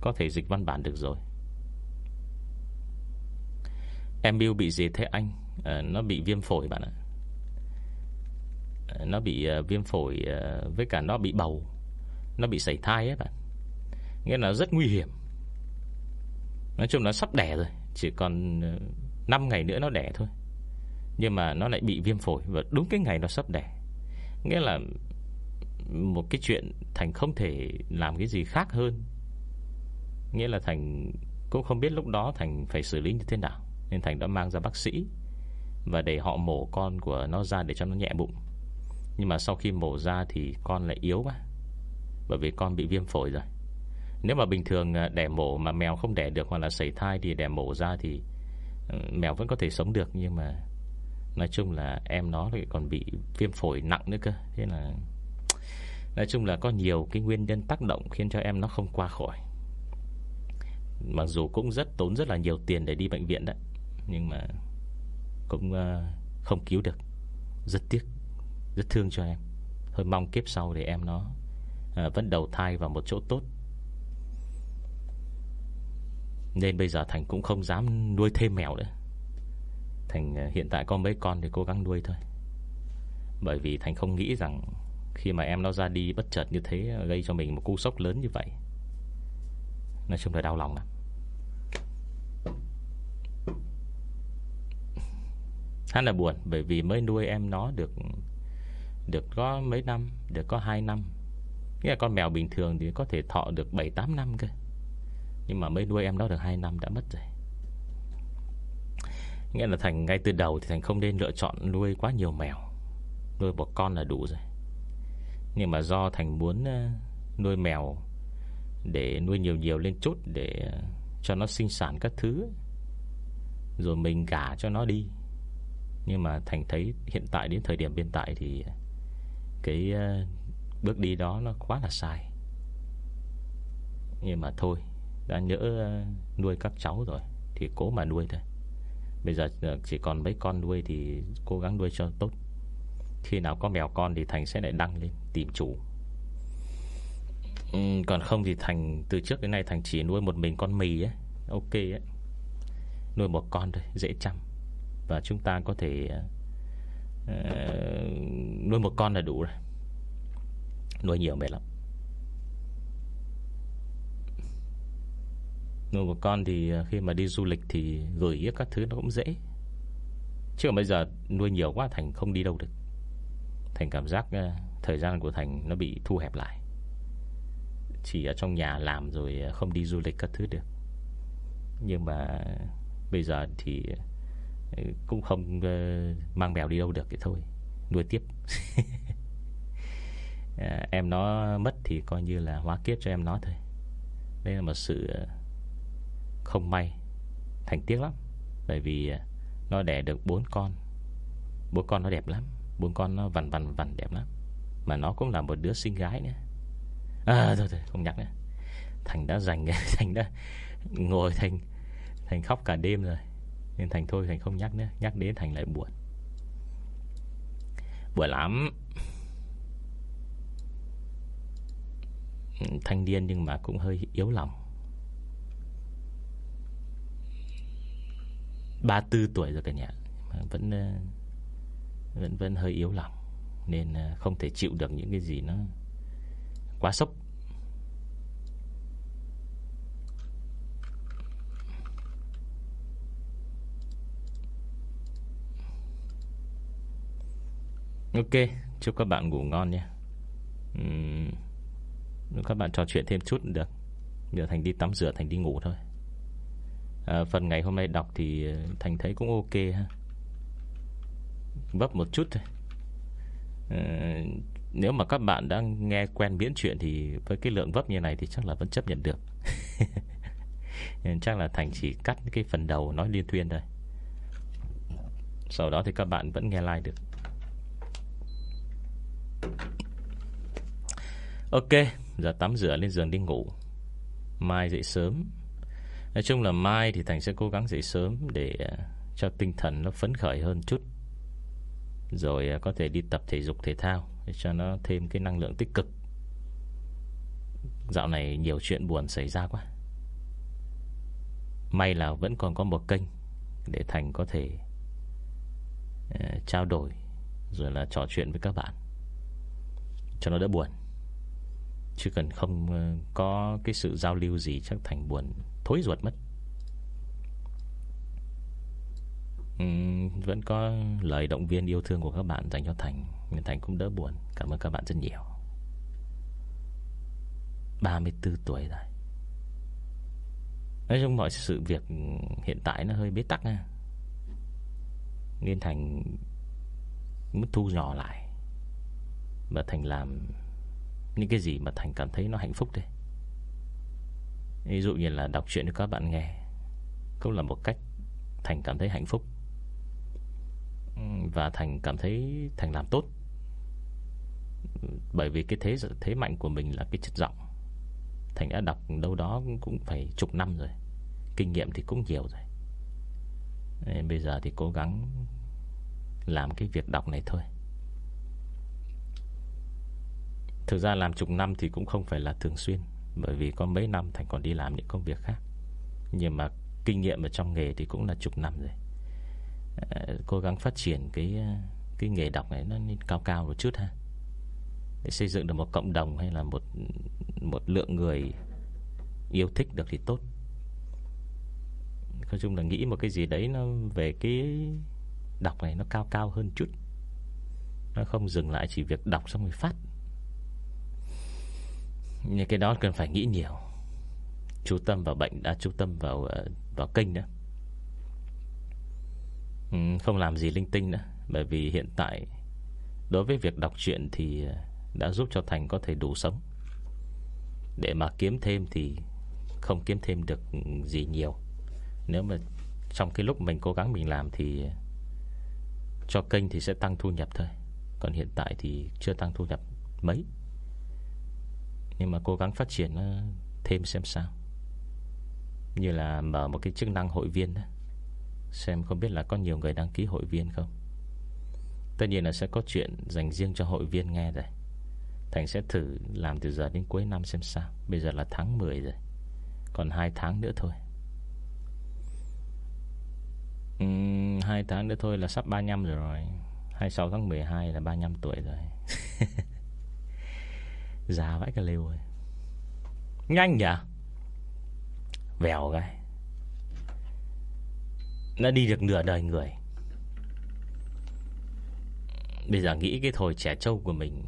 Có thể dịch văn bản được rồi. Em Bill bị gì thế anh? À, Nó bị viêm phổi bạn ạ. Ờ, nó bị uh, viêm phổi uh, Với cả nó bị bầu. Nó bị sảy thai ấy bạn. Nghĩa là rất nguy hiểm. Nói chung nó sắp đẻ rồi. Chỉ còn 5 ngày nữa nó đẻ thôi. Nhưng mà nó lại bị viêm phổi Và đúng cái ngày nó sắp đẻ. Nghĩa là một cái chuyện Thành không thể làm cái gì khác hơn. Nghĩa là Thành Cũng không biết lúc đó Thành phải xử lý như thế nào, Nên Thành đã mang ra bác sĩ Và để họ mổ con của nó ra Để cho nó nhẹ bụng. Nhưng mà sau khi mổ ra thì con lại yếu quá, Bởi vì con bị viêm phổi rồi. Nếu mà bình thường à, đẻ mổ mà mèo không đẻ được Hoặc là sẩy thai thì đẻ mổ ra thì ừ, Mèo vẫn có thể sống được. Nhưng mà Nói chung là em nó lại còn bị viêm phổi nặng nữa cơ. Thế là Nói chung là có nhiều cái nguyên nhân tác động Khiến cho em nó không qua khỏi. Mặc dù cũng rất tốn rất là nhiều tiền Để đi bệnh viện đấy, Nhưng mà Cũng ờ, không cứu được. Rất tiếc, Rất thương cho em. Thôi mong kiếp sau để em nó ờ, Vẫn đầu thai vào một chỗ tốt. Nên bây giờ Thành cũng không dám nuôi thêm mèo nữa. Thành ờ, hiện tại có mấy con thì cố gắng nuôi thôi. Bởi vì Thành không nghĩ rằng khi mà em nó ra đi bất chợt như thế ờ, Gây cho mình một cú sốc lớn như vậy. Nói chung là đau lòng à Hắn là buồn, Bởi vì mới nuôi em nó được Được có mấy năm, Được có 2 năm. Nghĩa là con mèo bình thường thì có thể thọ được 7-8 năm cơ. Nhưng mà mới nuôi em nó được 2 năm đã mất rồi. Nghĩa là Thành, ngay từ đầu Thì Thành không nên lựa chọn nuôi quá nhiều mèo. Nuôi một con là đủ rồi. Nhưng mà do Thành muốn ờ, Nuôi mèo, Để nuôi nhiều nhiều lên chút Để ờ, cho nó sinh sản các thứ Rồi mình gả cho nó đi. Nhưng mà Thành thấy hiện tại đến thời điểm hiện tại Thì Cái ờ, bước đi đó nó quá là sai. Nhưng mà thôi, đã nhỡ nuôi các cháu rồi Thì cố mà nuôi thôi. Bây giờ chỉ còn mấy con nuôi Thì cố gắng nuôi cho tốt. Khi nào có mèo con thì Thành sẽ lại đăng lên Tìm chủ. Ừ, Còn không thì Thành Từ trước đến nay Thành chỉ nuôi một mình con mì ấy Ok ấy. Nuôi một con thôi dễ chăm. Và chúng ta có thể uh, Nuôi một con là đủ rồi. Nuôi nhiều mệt lắm. Nuôi một con thì ờ, khi mà đi du lịch Thì gửi các thứ nó cũng dễ. Chứ bây giờ nuôi nhiều quá Thành không đi đâu được. Thành cảm giác uh, Thời gian của Thành nó bị thu hẹp lại. Chỉ ở trong nhà làm rồi ờ, không đi du lịch các thứ được. Nhưng mà Bây giờ thì ờ, Cũng không uh, mang mèo đi đâu được thì thôi Nuôi tiếp. À, *laughs* Em nó mất thì coi như là hóa kiếp cho em nó thôi. Đây là một sự Không may. Thành tiếc lắm Bởi vì nó đẻ được bốn con. Bốn con nó đẹp lắm. Bốn con nó vằn vằn vằn đẹp lắm. Mà nó cũng là một đứa sinh gái nữa. À thôi thôi, không nhắc nữa. Thành đã dành *laughs* Thành đã ngồi, Thành Thành khóc cả đêm rồi. Nên Thành thôi, Thành không nhắc nữa. Nhắc đến Thành lại buồn. Buồn lắm. Ừ, thanh niên nhưng mà cũng hơi yếu lòng. 34 tuổi rồi cả nhà. Vẫn ờ, vẫn vẫn hơi yếu lòng Nên à, không thể chịu được những cái gì nó Quá sốc. Ok Chúc các bạn ngủ ngon nhé. Uhm, Các bạn trò chuyện thêm chút được Giờ Thành đi tắm rửa Thành đi ngủ thôi. À, Phần ngày hôm nay đọc thì à, Thành thấy cũng ok ha. Vấp một chút thôi. À, Nếu mà các bạn đã nghe quen miễn chuyện Thì với cái lượng vấp như này Thì chắc là vẫn chấp nhận được. Nên *laughs* ờ, chắc là Thành chỉ cắt cái phần đầu Nói liên thuyên thôi. Sau đó thì các bạn vẫn nghe like được. Ok Giờ tắm rửa lên giường đi ngủ. Mai dậy sớm. Nói chung là mai thì Thành sẽ cố gắng dậy sớm Để ờ, cho tinh thần nó phấn khởi hơn chút. Rồi à, có thể đi tập thể dục thể thao Để cho nó thêm cái năng lượng tích cực. Dạo này nhiều chuyện buồn xảy ra quá. May là vẫn còn có một kênh Để Thành có thể uh, Trao đổi Rồi là trò chuyện với các bạn. Cho nó đỡ buồn. Chứ cần không à, có cái sự giao lưu gì Chắc Thành buồn thối ruột mất uhm, Ừ, vẫn có lời động viên yêu thương của các bạn dành cho Thành. Nên Thành cũng đỡ buồn. Cảm ơn các bạn rất nhiều. 34 tuổi rồi. Nói chung mọi sự việc hiện tại nó hơi bế tắc nha. Nên Thành Muốn thu nhỏ lại. Và Thành làm Những cái gì mà Thành cảm thấy nó hạnh phúc đấy Ví dụ như là đọc chuyện cho các bạn nghe. Cũng là một cách Thành cảm thấy hạnh phúc. Và Thành cảm thấy Thành làm tốt. Bởi vì cái thế thế mạnh của mình là cái chất giọng. Thành đã đọc đâu đó cũng phải chục năm rồi. Kinh nghiệm thì cũng nhiều rồi. Nên Bây giờ thì cố gắng Làm cái việc đọc này thôi. Thực ra làm chục năm thì cũng không phải là thường xuyên, bởi vì có mấy năm Thành còn đi làm những công việc khác. Nhưng mà kinh nghiệm ở trong nghề Thì cũng là chục năm rồi. Ờ, cố gắng phát triển cái ờ, Cái nghề đọc này nó nên cao cao một chút ha. Để xây dựng được một cộng đồng Hay là một Một lượng người Yêu thích được thì tốt. Nói chung là nghĩ một cái gì đấy Nó về cái Đọc này nó cao cao hơn chút. Nó không dừng lại chỉ việc đọc xong rồi phát. Nhưng cái đó cần phải nghĩ nhiều. Chú tâm vào bệnh đã chú tâm vào ờ, vào kênh nữa Ừ, không làm gì linh tinh nữa, Bởi vì hiện tại Đối với việc đọc truyện thì ờ, Đã giúp cho Thành có thể đủ sống. Để mà kiếm thêm thì Không kiếm thêm được gì nhiều. Nếu mà Trong cái lúc mình cố gắng mình làm thì ờ, Cho kênh thì sẽ tăng thu nhập thôi. Còn hiện tại thì chưa tăng thu nhập mấy. Nhưng mà cố gắng phát triển ờ, thêm xem sao. Như là mở một cái chức năng hội viên đó. Xem không biết là có nhiều người đăng ký hội viên không? Tất nhiên là sẽ có chuyện dành riêng cho hội viên nghe rồi Thành sẽ thử làm từ giờ đến cuối năm xem sao. Bây giờ là tháng 10 rồi. Còn 2 tháng nữa thôi. Uhm, 2 tháng nữa thôi là sắp 35 rồi. Rồi 26 tháng 12 là 35 tuổi rồi. *laughs* Già vãi cả lêu rồi. Nhanh nhỉ? Vèo cái. Đã đi được nửa đời người. Bây giờ nghĩ cái thời trẻ trâu của mình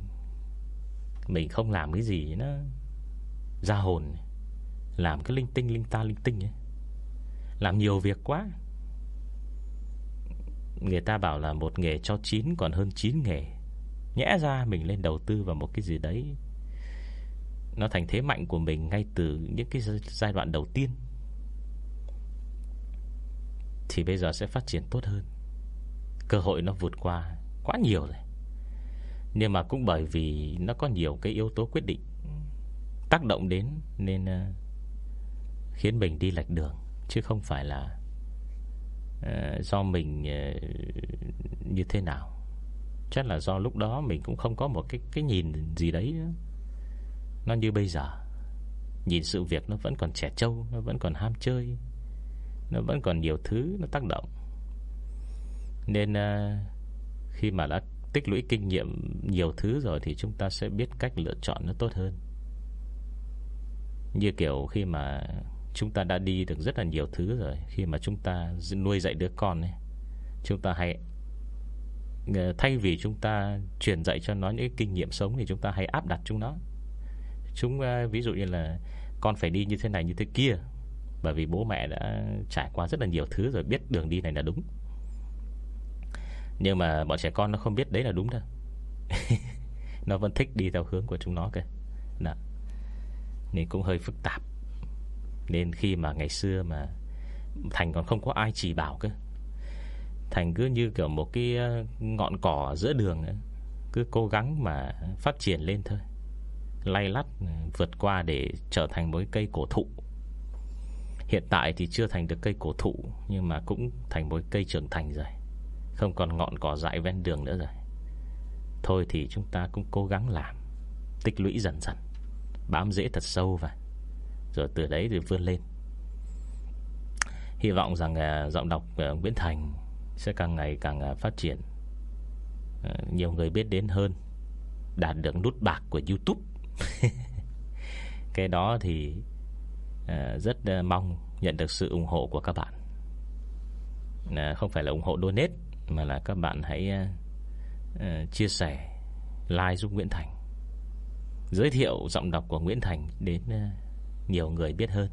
Mình không làm cái gì nó Ra hồn, Làm cái linh tinh, linh ta, linh tinh ấy. Làm nhiều việc quá. Người ta bảo là một nghề cho chín Còn hơn chín nghề. Nhẽ ra mình lên đầu tư vào một cái gì đấy. Nó thành thế mạnh của mình Ngay từ những cái giai đoạn đầu tiên. Thì bây giờ sẽ phát triển tốt hơn. Cơ hội nó vượt qua Quá nhiều rồi. Nhưng mà cũng bởi vì Nó có nhiều cái yếu tố quyết định Tác động đến Nên uh, khiến mình đi lệch đường Chứ không phải là uh, Do mình uh, Như thế nào. Chắc là do lúc đó mình cũng không có một cái cái nhìn gì đấy Nó như bây giờ. Nhìn sự việc nó vẫn còn trẻ trâu Nó vẫn còn ham chơi. Nó vẫn còn nhiều thứ nó tác động. Nên uh, Khi mà đã tích lũy kinh nghiệm Nhiều thứ rồi Thì chúng ta sẽ biết cách lựa chọn nó tốt hơn. Như kiểu khi mà Chúng ta đã đi được rất là nhiều thứ rồi Khi mà chúng ta nuôi dạy đứa con ấy, Chúng ta hãy ờ, thay vì chúng ta truyền dạy cho nó những kinh nghiệm sống thì chúng ta hãy áp đặt chúng nó. Chúng ờ, ví dụ như là con phải đi như thế này như thế kia bởi vì bố mẹ đã trải qua rất là nhiều thứ rồi, biết đường đi này là đúng. Nhưng mà bọn trẻ con nó không biết đấy là đúng đâu. *laughs* Nó vẫn thích đi theo hướng của chúng nó kìa Đó. nên cũng hơi phức tạp. Nên khi mà ngày xưa mà thành còn không có ai chỉ bảo cơ. Thành cứ như kiểu một cái ờ, ngọn cỏ giữa đường ấy. Cứ cố gắng mà phát triển lên thôi. Lay lắt ờ, vượt qua để trở thành một cây cổ thụ. Hiện tại thì chưa thành được cây cổ thụ Nhưng mà cũng thành một cây trưởng thành rồi. Không còn ngọn cỏ dại ven đường nữa rồi. Thôi thì chúng ta cũng cố gắng làm. Tích lũy dần dần. Bám rễ thật sâu vào. Rồi từ đấy thì vươn lên. Hy vọng rằng uh, giọng đọc uh, Nguyễn Thành sẽ càng ngày càng à, phát triển. À, nhiều người biết đến hơn. Đạt được nút bạc của Youtube. *laughs* Cái đó thì Ờ, rất ờ, mong nhận được sự ủng hộ của các bạn. Ờ, không phải là ủng hộ donate, Mà là các bạn hãy Chia sẻ, Like giúp Nguyễn Thành. Giới thiệu giọng đọc của Nguyễn Thành Đến nhiều người biết hơn.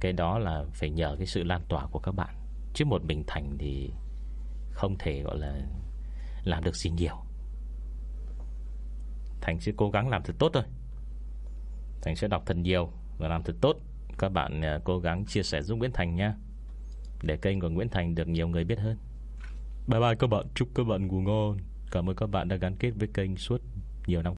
Cái đó là phải nhờ cái sự lan tỏa của các bạn. Chứ một mình Thành thì Không thể, gọi là, Làm được gì nhiều. Thành sẽ cố gắng làm thật tốt thôi. Thành sẽ đọc thật nhiều. Và làm thật tốt, Các bạn à, cố gắng chia sẻ giúp Nguyễn Thành nha Để kênh của Nguyễn Thành được nhiều người biết hơn. Bye bye các bạn, Chúc các bạn ngủ ngon. Cảm ơn các bạn đã gắn kết với kênh suốt nhiều năm.